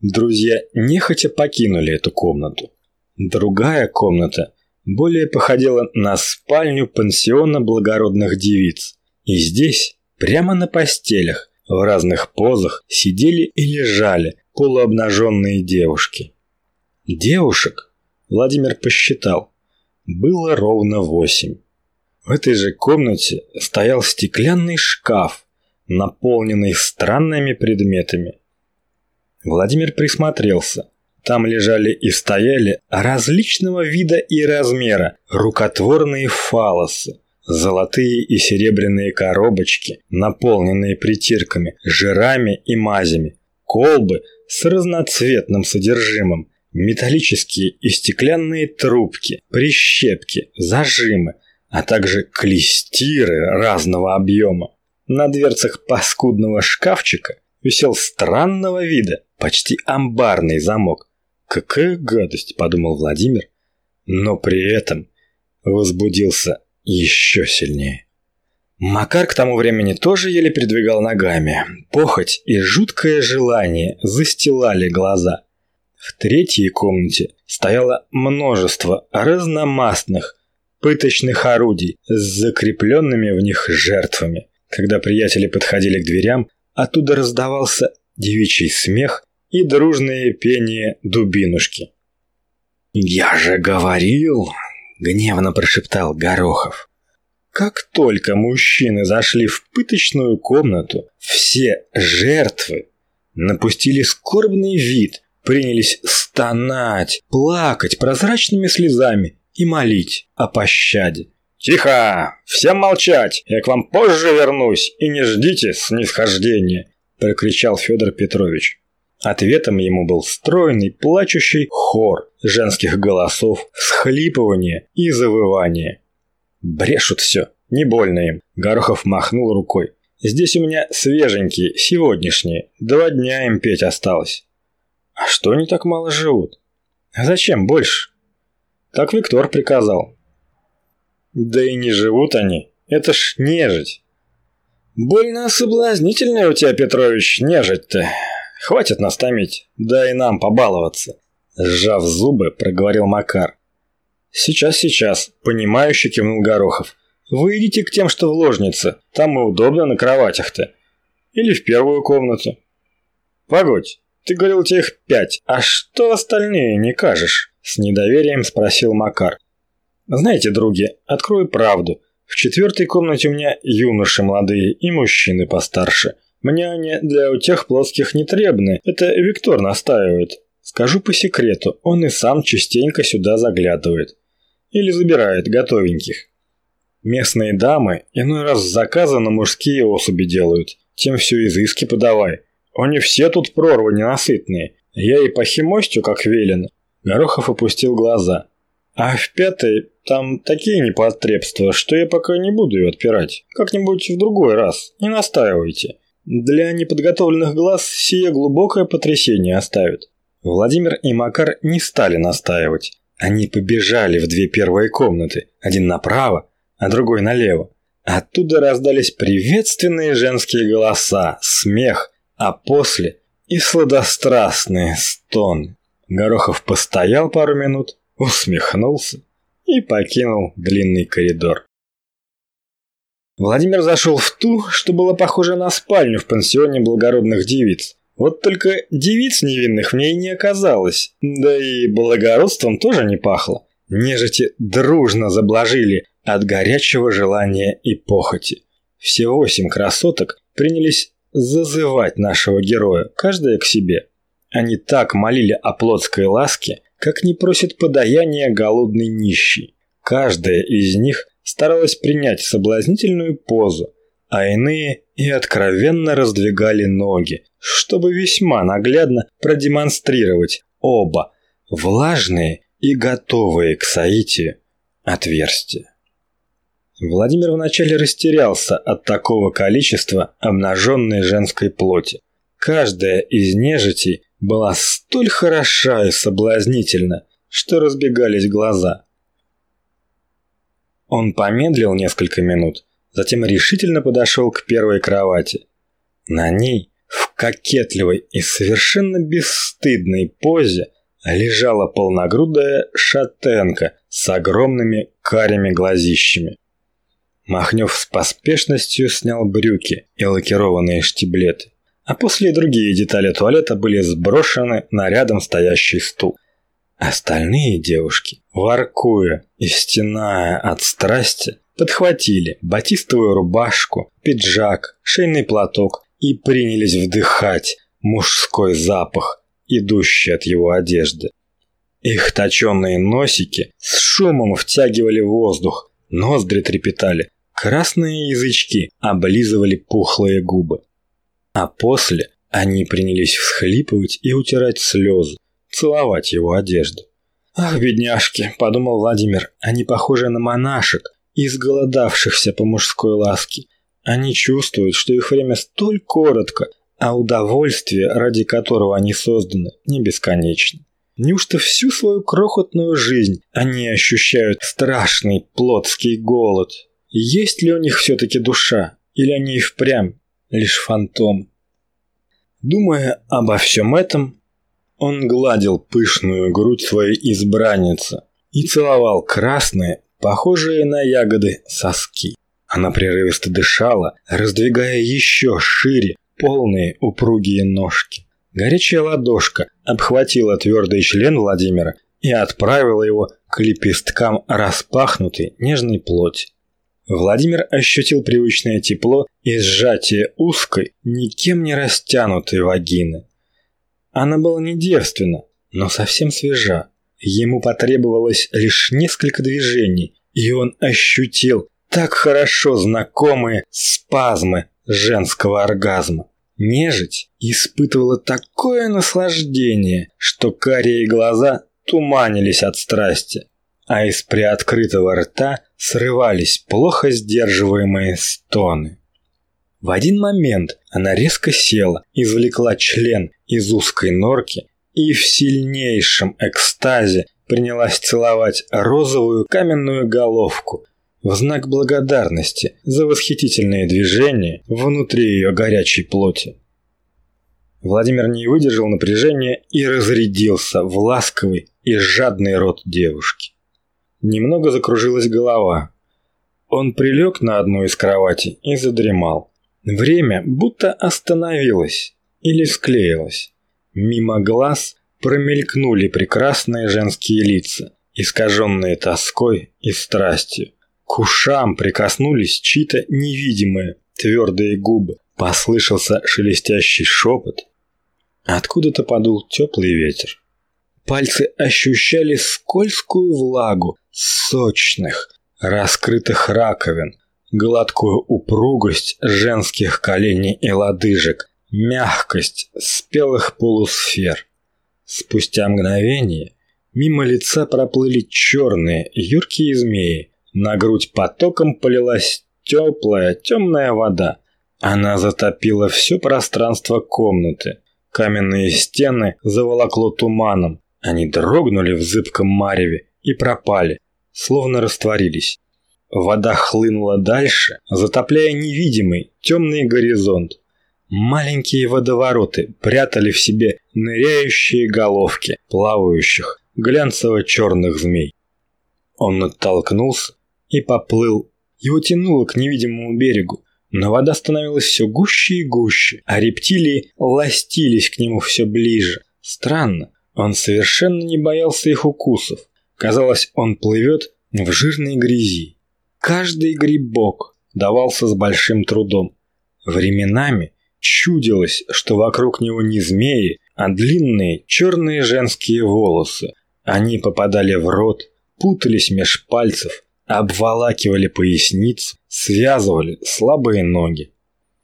Друзья нехотя покинули эту комнату. Другая комната более походила на спальню пансиона благородных девиц. И здесь, прямо на постелях, в разных позах сидели и лежали полуобнаженные девушки. Девушек, Владимир посчитал, было ровно восемь. В этой же комнате стоял стеклянный шкаф, наполненный странными предметами. Владимир присмотрелся. Там лежали и стояли различного вида и размера рукотворные фалосы, золотые и серебряные коробочки, наполненные притирками, жирами и мазями, колбы с разноцветным содержимым, металлические и стеклянные трубки, прищепки, зажимы, а также клестиры разного объема. На дверцах паскудного шкафчика висел странного вида, почти амбарный замок. «Какая гадость!» – подумал Владимир, но при этом возбудился еще сильнее. Макар к тому времени тоже еле передвигал ногами. Похоть и жуткое желание застилали глаза. В третьей комнате стояло множество разномастных пыточных орудий с закрепленными в них жертвами. Когда приятели подходили к дверям, оттуда раздавался девичий смех и дружное пение дубинушки. «Я же говорил!» – гневно прошептал Горохов. Как только мужчины зашли в пыточную комнату, все жертвы напустили скорбный вид, принялись стонать, плакать прозрачными слезами и молить о пощаде. «Тихо! Всем молчать! Я к вам позже вернусь, и не ждите снисхождения!» – прокричал Федор Петрович. Ответом ему был стройный, плачущий хор женских голосов, всхлипывания и завывания. Брешут все, не больно им. Горохов махнул рукой. Здесь у меня свеженькие, сегодняшние. Два дня им петь осталось. А что они так мало живут? А зачем больше? Так Виктор приказал. Да и не живут они. Это ж нежить. Больно соблазнительная у тебя, Петрович, нежить-то. Хватит нас томить, да и нам побаловаться. Сжав зубы, проговорил Макар. Сейчас, сейчас, понимающе кивнул Горохов. Вы идите к тем, что в ложнице. Там и удобно на кроватях-то. Или в первую комнату. Погодь, ты говорил, у тебя их пять. А что остальные не кажешь? С недоверием спросил Макар. Знаете, други, открою правду. В четвертой комнате у меня юноши молодые и мужчины постарше. Мне они для утех плоских не требны. Это Виктор настаивает. Скажу по секрету, он и сам частенько сюда заглядывает. Или забирает готовеньких. Местные дамы иной раз заказы на мужские особи делают. Тем все изыски подавай. Они все тут прорвы ненасытные. Я и по химостью, как велено. Горохов опустил глаза. А в пятой там такие непотребства, что я пока не буду ее отпирать. Как-нибудь в другой раз. Не настаивайте. Для неподготовленных глаз сие глубокое потрясение оставит. Владимир и Макар не стали настаивать. Они побежали в две первые комнаты, один направо, а другой налево. Оттуда раздались приветственные женские голоса, смех, а после и сладострастные стоны. Горохов постоял пару минут, усмехнулся и покинул длинный коридор. Владимир зашел в ту, что было похоже на спальню в пансионе благородных девиц. Вот только девиц невинных в ней не оказалось, да и благородством тоже не пахло. Нежити дружно заблажили от горячего желания и похоти. Все восемь красоток принялись зазывать нашего героя, каждая к себе. Они так молили о плотской ласке, как не просит подаяния голодный нищий. Каждая из них старалась принять соблазнительную позу, а иные и откровенно раздвигали ноги, чтобы весьма наглядно продемонстрировать оба влажные и готовые к соитию отверстия. Владимир вначале растерялся от такого количества обнаженной женской плоти. Каждая из нежитей была столь хороша и соблазнительна, что разбегались глаза. Он помедлил несколько минут, затем решительно подошел к первой кровати. На ней, в кокетливой и совершенно бесстыдной позе, лежала полногрудая шатенка с огромными карими глазищами. Махнев с поспешностью снял брюки и лакированные штиблеты. А после другие детали туалета были сброшены на рядом стоящий стул. Остальные девушки, воркуя и стеная от страсти, подхватили батистовую рубашку, пиджак, шейный платок и принялись вдыхать мужской запах идущие от его одежды. Их точенные носики с шумом втягивали воздух, ноздри трепетали, красные язычки облизывали пухлые губы. А после они принялись всхлипывать и утирать слезы, целовать его одежду. «Ах, бедняжки!» – подумал Владимир. «Они похожи на монашек, изголодавшихся по мужской ласке. Они чувствуют, что их время столь коротко, а удовольствие, ради которого они созданы, не бесконечно. Неужто всю свою крохотную жизнь они ощущают страшный плотский голод? Есть ли у них все-таки душа, или они и впрямь лишь фантом? Думая обо всем этом, он гладил пышную грудь своей избранницы и целовал красные, похожие на ягоды, соски. Она прерывисто дышала, раздвигая еще шире полные упругие ножки. Горячая ладошка обхватила твердый член Владимира и отправила его к лепесткам распахнутой нежной плоти. Владимир ощутил привычное тепло и сжатие узкой, никем не растянутой вагины. Она была не девственна, но совсем свежа. Ему потребовалось лишь несколько движений, и он ощутил так хорошо знакомые спазмы женского оргазма. Нежить испытывала такое наслаждение, что карие глаза туманились от страсти, а из приоткрытого рта срывались плохо сдерживаемые стоны. В один момент она резко села, извлекла член из узкой норки и в сильнейшем экстазе принялась целовать розовую каменную головку в знак благодарности за восхитительные движения внутри ее горячей плоти. Владимир не выдержал напряжения и разрядился в ласковый и жадный рот девушки. Немного закружилась голова. Он прилег на одну из кроватей и задремал. Время будто остановилось или склеилось. Мимо глаз промелькнули прекрасные женские лица, искаженные тоской и страстью. К ушам прикоснулись чьи-то невидимые твердые губы. Послышался шелестящий шепот. Откуда-то подул теплый ветер. Пальцы ощущали скользкую влагу сочных, раскрытых раковин, гладкую упругость женских коленей и лодыжек, мягкость спелых полусфер. Спустя мгновение мимо лица проплыли черные, юркие змеи, на грудь потоком полилась теплая, темная вода. Она затопила все пространство комнаты. Каменные стены заволокло туманом. Они дрогнули в зыбком мареве и пропали, словно растворились. Вода хлынула дальше, затопляя невидимый темный горизонт. Маленькие водовороты прятали в себе ныряющие головки плавающих глянцево-черных змей. Он оттолкнулся и поплыл. Его тянуло к невидимому берегу, но вода становилась все гуще и гуще, а рептилии ластились к нему все ближе. Странно, он совершенно не боялся их укусов. Казалось, он плывет в жирной грязи. Каждый грибок давался с большим трудом. Временами чудилось, что вокруг него не змеи, а длинные черные женские волосы. Они попадали в рот, путались меж пальцев, обволакивали поясницу, связывали слабые ноги.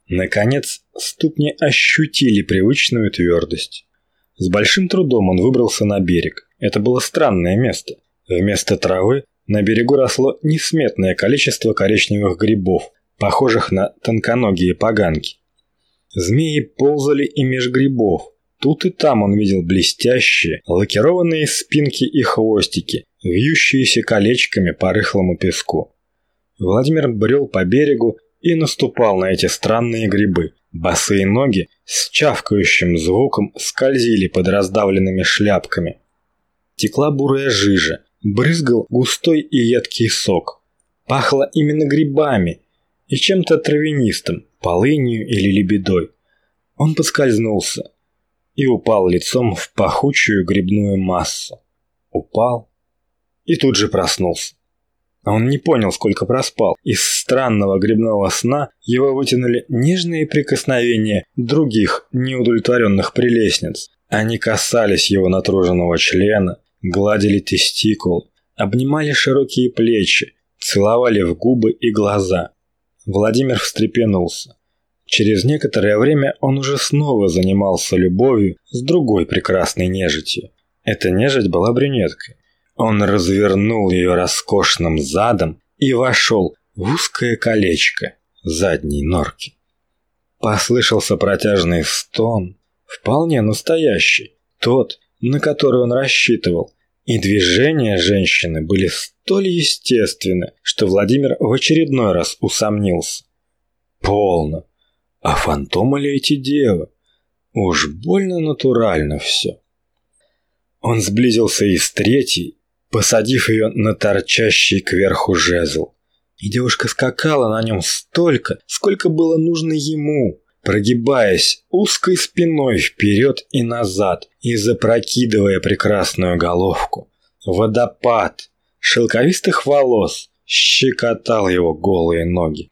Наконец, ступни ощутили привычную твердость. С большим трудом он выбрался на берег. Это было странное место. Вместо травы на берегу росло несметное количество коричневых грибов, похожих на тонконогие поганки. Змеи ползали и меж грибов. Тут и там он видел блестящие, лакированные спинки и хвостики, вьющиеся колечками по рыхлому песку. Владимир брел по берегу и наступал на эти странные грибы. Босые ноги с чавкающим звуком скользили под раздавленными шляпками. Текла бурая жижа, брызгал густой и едкий сок. Пахло именно грибами и чем-то травянистым, полынью или лебедой. Он поскользнулся и упал лицом в пахучую грибную массу. Упал и тут же проснулся. Он не понял, сколько проспал. Из странного грибного сна его вытянули нежные прикосновения других неудовлетворенных прелестниц. Они касались его натруженного члена, гладили тестикул, обнимали широкие плечи, целовали в губы и глаза. Владимир встрепенулся. Через некоторое время он уже снова занимался любовью с другой прекрасной нежитью. Эта нежить была брюнеткой. Он развернул ее роскошным задом и вошел в узкое колечко задней норки. Послышался протяжный стон, вполне настоящий, тот, на который он рассчитывал, и движения женщины были столь естественны, что Владимир в очередной раз усомнился. Полно. А фантомы ли эти девы? Уж больно натурально все. Он сблизился и с третьей, посадив ее на торчащий кверху жезл. И девушка скакала на нем столько, сколько было нужно ему, прогибаясь узкой спиной вперед и назад и запрокидывая прекрасную головку. Водопад шелковистых волос щекотал его голые ноги.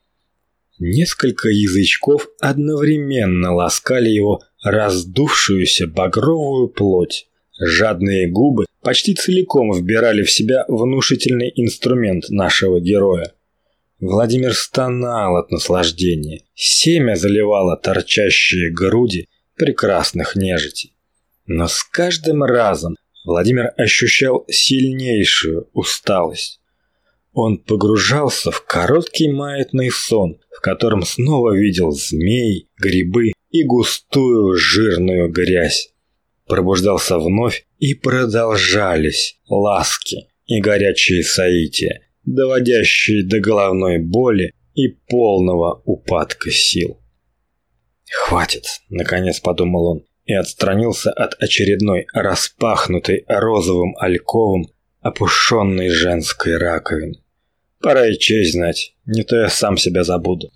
Несколько язычков одновременно ласкали его раздувшуюся багровую плоть. Жадные губы почти целиком вбирали в себя внушительный инструмент нашего героя. Владимир стонал от наслаждения. Семя заливало торчащие груди прекрасных нежитей. Но с каждым разом Владимир ощущал сильнейшую усталость. Он погружался в короткий маятный сон, в котором снова видел змей, грибы и густую жирную грязь. Пробуждался вновь и продолжались ласки и горячие соития, доводящие до головной боли и полного упадка сил. «Хватит», — наконец подумал он, и отстранился от очередной распахнутой розовым альковым опушенной женской раковины. Пора и честь знать, не то я сам себя забуду.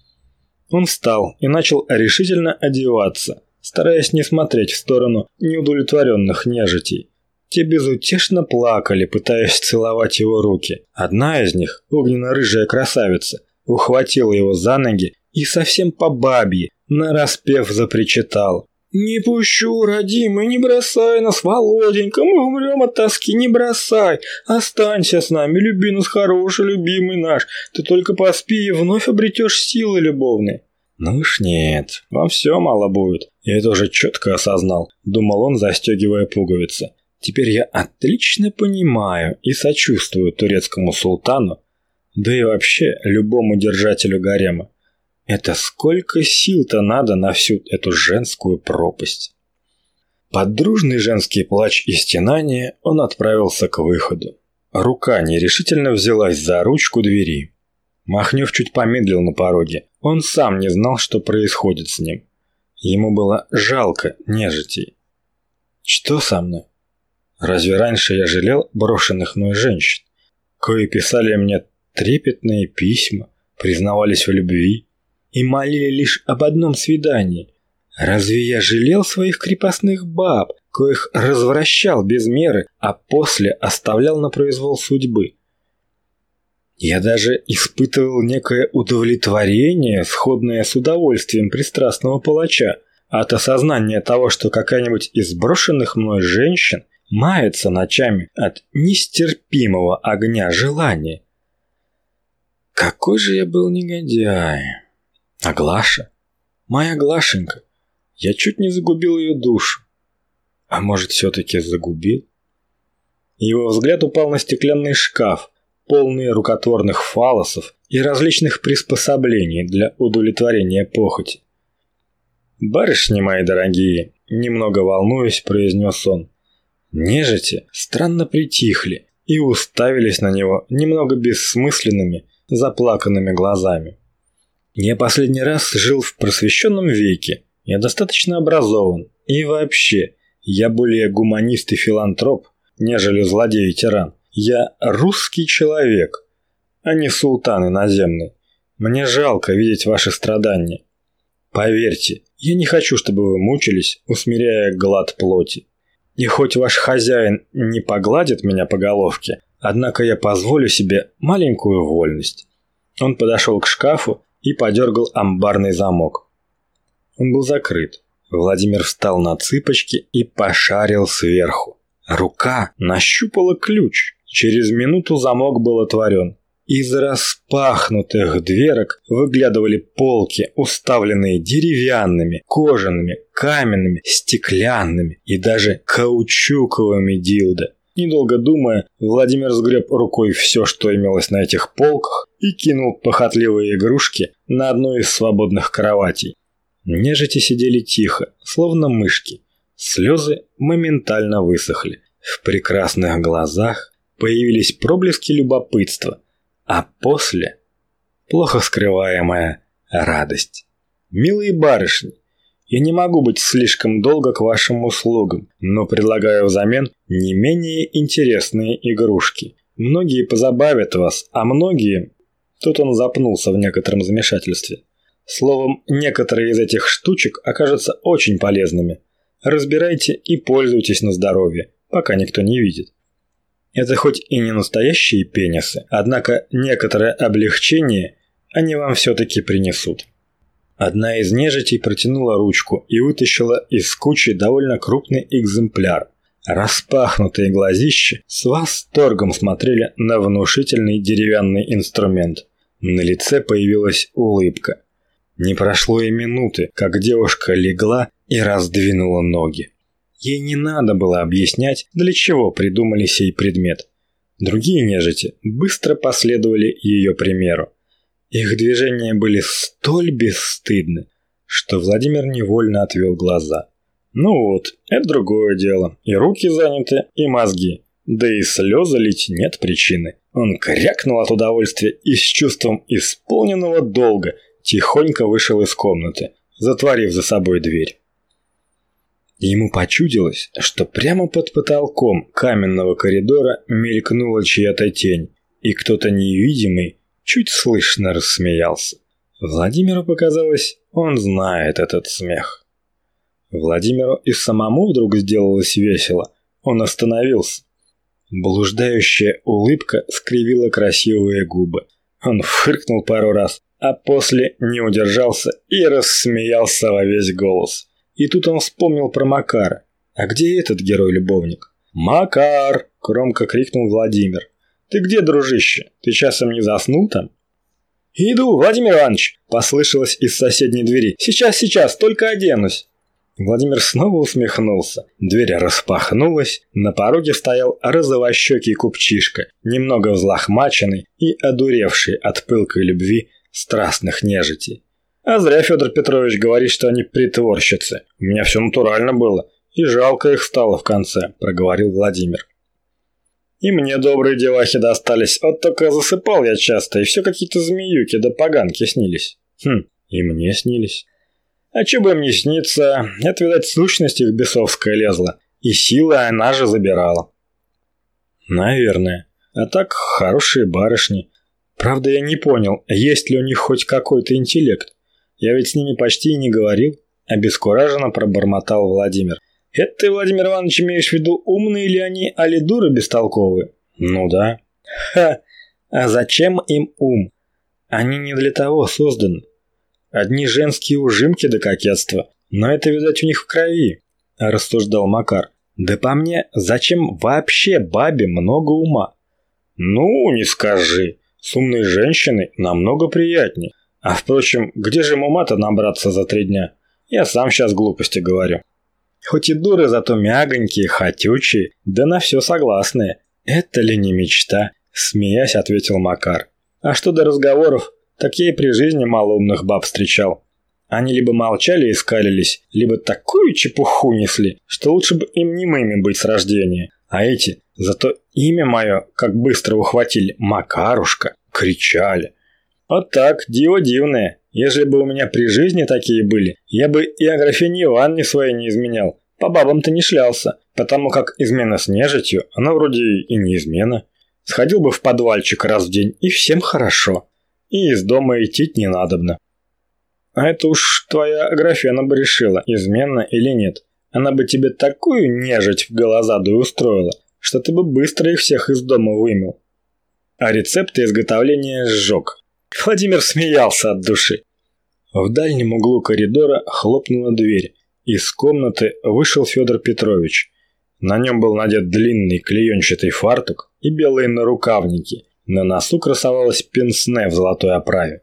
Он встал и начал решительно одеваться, стараясь не смотреть в сторону неудовлетворенных нежитей, те безутешно плакали, пытаясь целовать его руки. Одна из них, огненно-рыжая красавица, ухватила его за ноги и совсем по бабье, нараспев запричитал. «Не пущу, родимый, не бросай нас, Володенька, мы умрем от тоски, не бросай, останься с нами, люби нас, хороший, любимый наш, ты только поспи и вновь обретешь силы любовные». «Ну уж нет, вам все мало будет, я это уже четко осознал», — думал он, застегивая пуговицы. Теперь я отлично понимаю и сочувствую турецкому султану, да и вообще любому держателю гарема. Это сколько сил-то надо на всю эту женскую пропасть. Под дружный женский плач и стенание он отправился к выходу. Рука нерешительно взялась за ручку двери. Махнев чуть помедлил на пороге. Он сам не знал, что происходит с ним. Ему было жалко нежитей. «Что со мной?» Разве раньше я жалел брошенных мной женщин? Кои писали мне трепетные письма, признавались в любви и молили лишь об одном свидании. Разве я жалел своих крепостных баб, коих развращал без меры, а после оставлял на произвол судьбы? Я даже испытывал некое удовлетворение, сходное с удовольствием пристрастного палача, от осознания того, что какая-нибудь из брошенных мной женщин – мается ночами от нестерпимого огня желания. Какой же я был негодяй. А Глаша? Моя Глашенька. Я чуть не загубил ее душу. А может, все-таки загубил? Его взгляд упал на стеклянный шкаф, полный рукотворных фалосов и различных приспособлений для удовлетворения похоти. «Барышни мои дорогие», — немного волнуясь, произнес он, Нежити странно притихли и уставились на него немного бессмысленными, заплаканными глазами. Я последний раз жил в просвещенном веке, я достаточно образован, и вообще, я более гуманист и филантроп, нежели злодей и тиран. Я русский человек, а не султан иноземный. Мне жалко видеть ваши страдания. Поверьте, я не хочу, чтобы вы мучились, усмиряя глад плоти. И хоть ваш хозяин не погладит меня по головке, однако я позволю себе маленькую вольность. Он подошел к шкафу и подергал амбарный замок. Он был закрыт. Владимир встал на цыпочки и пошарил сверху. Рука нащупала ключ. Через минуту замок был отворен. Из распахнутых дверок выглядывали полки, уставленные деревянными, кожаными, каменными, стеклянными и даже каучуковыми дилдо. Недолго думая, Владимир сгреб рукой все, что имелось на этих полках, и кинул похотливые игрушки на одну из свободных кроватей. Нежити сидели тихо, словно мышки. Слезы моментально высохли. В прекрасных глазах появились проблески любопытства, а после плохо скрываемая радость. Милые барышни, я не могу быть слишком долго к вашим услугам, но предлагаю взамен не менее интересные игрушки. Многие позабавят вас, а многие... Тут он запнулся в некотором замешательстве. Словом, некоторые из этих штучек окажутся очень полезными. Разбирайте и пользуйтесь на здоровье, пока никто не видит. Это хоть и не настоящие пенисы, однако некоторое облегчение они вам все-таки принесут. Одна из нежитей протянула ручку и вытащила из кучи довольно крупный экземпляр. Распахнутые глазища с восторгом смотрели на внушительный деревянный инструмент. На лице появилась улыбка. Не прошло и минуты, как девушка легла и раздвинула ноги. Ей не надо было объяснять, для чего придумали сей предмет. Другие нежити быстро последовали ее примеру. Их движения были столь бесстыдны, что Владимир невольно отвел глаза. Ну вот, это другое дело. И руки заняты, и мозги. Да и слезы лить нет причины. Он крякнул от удовольствия и с чувством исполненного долга тихонько вышел из комнаты, затворив за собой дверь. Ему почудилось, что прямо под потолком каменного коридора мелькнула чья-то тень, и кто-то невидимый чуть слышно рассмеялся. Владимиру показалось, он знает этот смех. Владимиру и самому вдруг сделалось весело. Он остановился. Блуждающая улыбка скривила красивые губы. Он фыркнул пару раз, а после не удержался и рассмеялся во весь голос. И тут он вспомнил про Макара. А где этот герой-любовник? «Макар!» – громко крикнул Владимир. «Ты где, дружище? Ты часом не заснул там?» «Иду, Владимир Иванович!» – послышалось из соседней двери. «Сейчас, сейчас, только оденусь!» Владимир снова усмехнулся. Дверь распахнулась, на пороге стоял розовощекий купчишка, немного взлохмаченный и одуревший от пылкой любви страстных нежитей. А зря Федор Петрович говорит, что они притворщицы. У меня все натурально было, и жалко их стало в конце, проговорил Владимир. И мне добрые девахи достались, вот только засыпал я часто, и все какие-то змеюки да поганки снились. Хм, и мне снились. А че бы им не сниться, это, видать, сущность их бесовская лезла, и силы она же забирала. Наверное. А так, хорошие барышни. Правда, я не понял, есть ли у них хоть какой-то интеллект. Я ведь с ними почти и не говорил. Обескураженно пробормотал Владимир. Это ты, Владимир Иванович, имеешь в виду, умные ли они, али дуры бестолковые? Ну да. Ха! А зачем им ум? Они не для того созданы. Одни женские ужимки до кокетства. Но это, видать, у них в крови, рассуждал Макар. Да по мне, зачем вообще бабе много ума? Ну, не скажи. С умной женщиной намного приятнее. А впрочем, где же ему мата набраться за три дня? Я сам сейчас глупости говорю. Хоть и дуры, зато мягонькие, хотючие, да на все согласные. Это ли не мечта? Смеясь, ответил Макар. А что до разговоров, так я и при жизни мало баб встречал. Они либо молчали и скалились, либо такую чепуху несли, что лучше бы им немыми быть с рождения. А эти, зато имя мое, как быстро ухватили, Макарушка, кричали. Вот так, диво дивное. Если бы у меня при жизни такие были, я бы и Аграфене Ивановне своей не изменял. По бабам-то не шлялся, потому как измена с нежитью, она вроде и не измена. Сходил бы в подвальчик раз в день, и всем хорошо. И из дома идти не надобно. А это уж твоя Аграфена бы решила, измена или нет. Она бы тебе такую нежить в голозаду устроила, что ты бы быстро их всех из дома вымел. А рецепты изготовления сжег. Владимир смеялся от души. В дальнем углу коридора хлопнула дверь, из комнаты вышел Федор Петрович. На нем был надет длинный клеенчатый фартук и белые нарукавники. На носу красовалась пенсне в золотой оправе.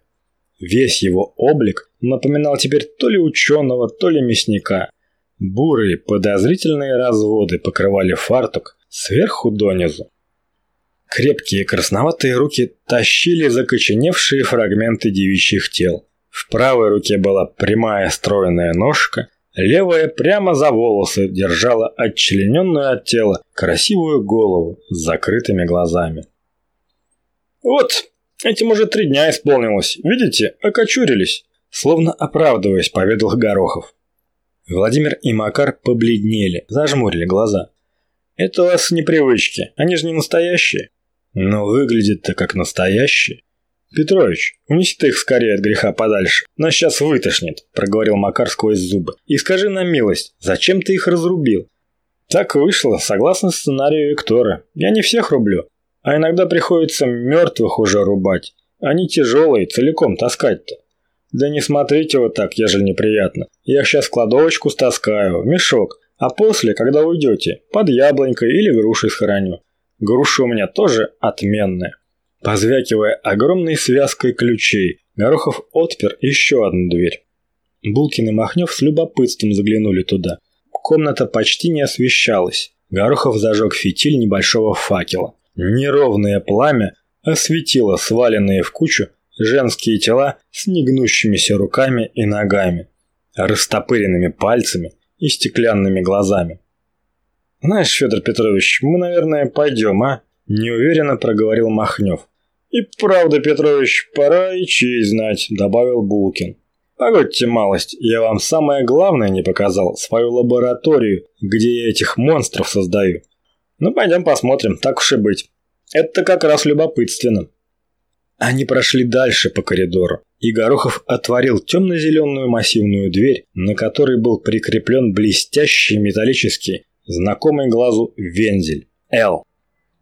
Весь его облик напоминал теперь то ли ученого, то ли мясника. Бурые подозрительные разводы покрывали фартук сверху донизу. Крепкие красноватые руки тащили закоченевшие фрагменты девичьих тел. В правой руке была прямая стройная ножка, левая прямо за волосы держала отчлененную от тела красивую голову с закрытыми глазами. «Вот, этим уже три дня исполнилось. Видите, окочурились», словно оправдываясь, поведал Горохов. Владимир и Макар побледнели, зажмурили глаза. «Это у вас непривычки, они же не настоящие». «Но выглядит-то как настоящие». «Петрович, унеси ты их скорее от греха подальше. Нас сейчас вытошнит», – проговорил Макар сквозь зубы. «И скажи нам милость, зачем ты их разрубил?» «Так вышло, согласно сценарию Виктора. Я не всех рублю, а иногда приходится мертвых уже рубать. Они тяжелые, целиком таскать-то. Да не смотрите вот так, ежели неприятно. Я сейчас кладовочку стаскаю, в мешок, а после, когда уйдете, под яблонькой или грушей схороню. Груша у меня тоже отменная. Позвякивая огромной связкой ключей, Горохов отпер еще одну дверь. Булкин и Махнев с любопытством заглянули туда. Комната почти не освещалась. Горохов зажег фитиль небольшого факела. Неровное пламя осветило сваленные в кучу женские тела с негнущимися руками и ногами, растопыренными пальцами и стеклянными глазами. «Знаешь, Федор Петрович, мы, наверное, пойдем, а?» – неуверенно проговорил Махнев. «И правда, Петрович, пора и честь знать», – добавил Булкин. «Погодьте малость, я вам самое главное не показал, свою лабораторию, где я этих монстров создаю. Ну, пойдем посмотрим, так уж и быть. Это как раз любопытственно». Они прошли дальше по коридору, и Горохов отворил темно-зеленую массивную дверь, на которой был прикреплен блестящий металлический, знакомый глазу вензель «Л».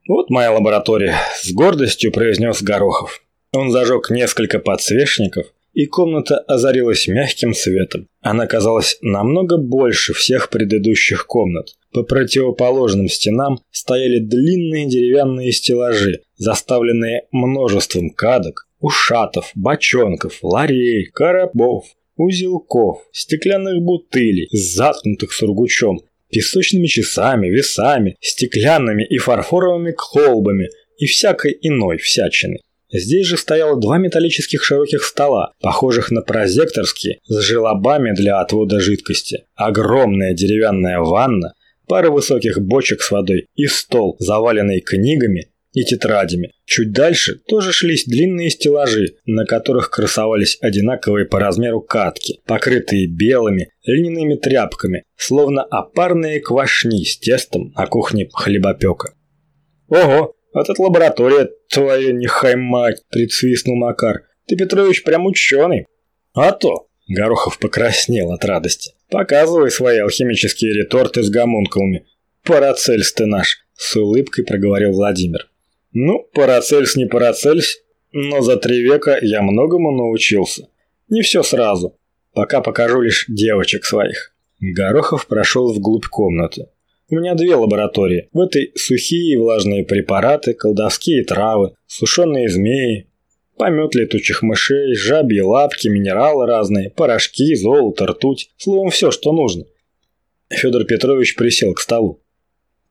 «Вот моя лаборатория», – с гордостью произнес Горохов. Он зажег несколько подсвечников, и комната озарилась мягким светом. Она казалась намного больше всех предыдущих комнат. По противоположным стенам стояли длинные деревянные стеллажи, заставленные множеством кадок, ушатов, бочонков, ларей, коробов, узелков, стеклянных бутылей, заткнутых сургучом, песочными часами, весами, стеклянными и фарфоровыми колбами и всякой иной всячины. Здесь же стояло два металлических широких стола, похожих на прозекторские, с желобами для отвода жидкости, огромная деревянная ванна, пара высоких бочек с водой и стол, заваленный книгами и тетрадями. Чуть дальше тоже шлись длинные стеллажи, на которых красовались одинаковые по размеру катки, покрытые белыми льняными тряпками, словно опарные квашни с тестом на кухне хлебопека. «Ого, вот эта лаборатория твоя нехай мать!» – присвистнул Макар. «Ты, Петрович, прям ученый!» «А то!» – Горохов покраснел от радости. «Показывай свои алхимические реторты с гомункулами. Парацельс ты наш!» – с улыбкой проговорил Владимир. Ну, Парацельс не Парацельс, но за три века я многому научился. Не все сразу. Пока покажу лишь девочек своих. Горохов прошел вглубь комнаты. У меня две лаборатории. В этой сухие и влажные препараты, колдовские травы, сушеные змеи, помет летучих мышей, жабьи лапки, минералы разные, порошки, золото, ртуть. Словом, все, что нужно. Федор Петрович присел к столу.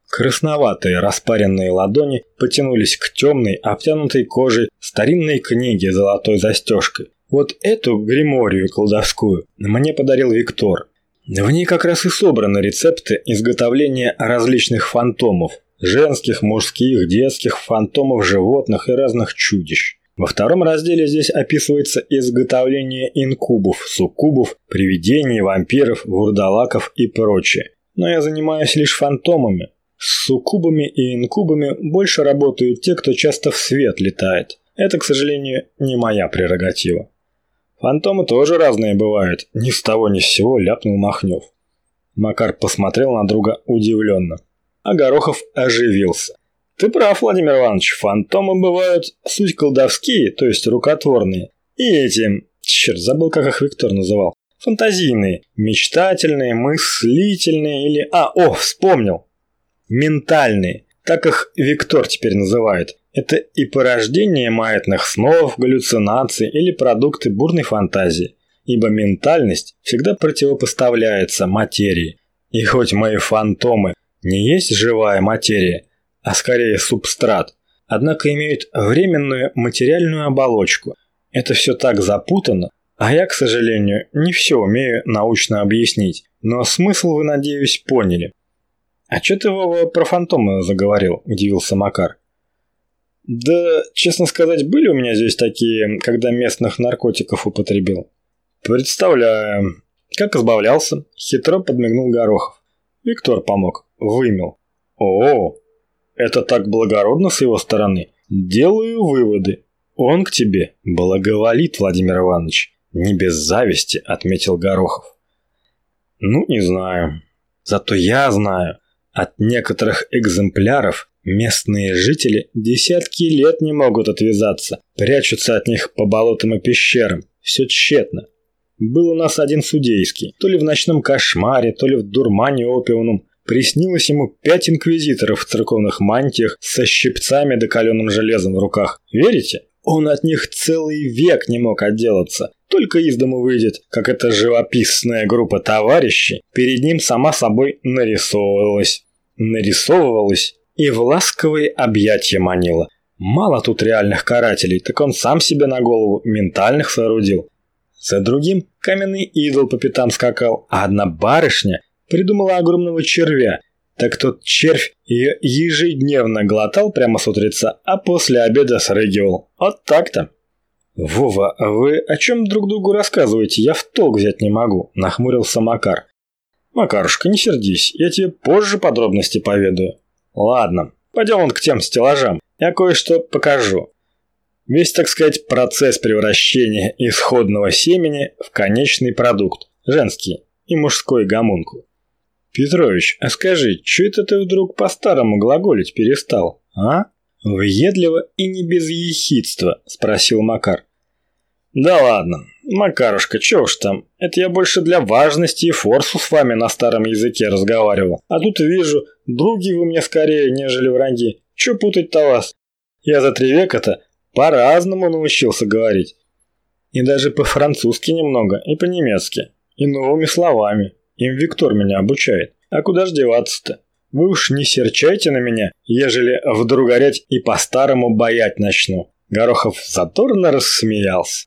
Красноватые распаренные ладони потянулись к темной, обтянутой кожей старинной книге золотой застежкой. Вот эту гриморию колдовскую мне подарил Виктор. В ней как раз и собраны рецепты изготовления различных фантомов. Женских, мужских, детских, фантомов животных и разных чудищ. Во втором разделе здесь описывается изготовление инкубов, суккубов, привидений, вампиров, вурдалаков и прочее. Но я занимаюсь лишь фантомами, с суккубами и инкубами больше работают те, кто часто в свет летает. Это, к сожалению, не моя прерогатива. Фантомы тоже разные бывают. Ни с того ни с сего ляпнул Махнев. Макар посмотрел на друга удивленно. А Горохов оживился. Ты прав, Владимир Иванович, фантомы бывают суть колдовские, то есть рукотворные. И эти... Черт, забыл, как их Виктор называл. Фантазийные, мечтательные, мыслительные или... А, о, вспомнил! Ментальные. Так их Виктор теперь называет. Это и порождение маятных снов, галлюцинаций или продукты бурной фантазии. Ибо ментальность всегда противопоставляется материи. И хоть мои фантомы не есть живая материя, а скорее субстрат, однако имеют временную материальную оболочку. Это все так запутано, а я, к сожалению, не все умею научно объяснить, но смысл вы, надеюсь, поняли. «А что ты, Вова, про фантомы заговорил?» – удивился Макар. «Да, честно сказать, были у меня здесь такие, когда местных наркотиков употребил». «Представляю. Как избавлялся?» – хитро подмигнул Горохов. Виктор помог. Вымел. «О, это так благородно с его стороны. Делаю выводы. Он к тебе благоволит, Владимир Иванович. Не без зависти, отметил Горохов. Ну, не знаю. Зато я знаю. От некоторых экземпляров местные жители десятки лет не могут отвязаться, прячутся от них по болотам и пещерам. Все тщетно. Был у нас один судейский, то ли в ночном кошмаре, то ли в дурмане опиумном. Приснилось ему пять инквизиторов в церковных мантиях со щипцами да каленым железом в руках. Верите? Он от них целый век не мог отделаться. Только из дому выйдет, как эта живописная группа товарищей, перед ним сама собой нарисовывалась. Нарисовывалась и в ласковые объятия манила. Мало тут реальных карателей, так он сам себе на голову ментальных соорудил. За другим каменный идол по пятам скакал, а одна барышня придумала огромного червя так тот червь ее ежедневно глотал прямо с утреца, а после обеда срыгивал. Вот так-то. «Вова, а вы о чем друг другу рассказываете? Я в толк взять не могу», – нахмурился Макар. «Макарушка, не сердись, я тебе позже подробности поведаю». «Ладно, пойдем он к тем стеллажам, я кое-что покажу». Весь, так сказать, процесс превращения исходного семени в конечный продукт, женский и мужской гомункул. «Петрович, а скажи, что это ты вдруг по-старому глаголить перестал, а?» «Въедливо и не без ехидства», – спросил Макар. «Да ладно, Макарушка, чё уж там, это я больше для важности и форсу с вами на старом языке разговаривал. А тут вижу, други вы мне скорее, нежели враги. Чё путать-то вас? Я за три века-то по-разному научился говорить. И даже по-французски немного, и по-немецки, и новыми словами». Им Виктор меня обучает. А куда ж деваться-то? Вы уж не серчайте на меня, ежели вдруг горять и по-старому боять начну. Горохов задорно рассмеялся.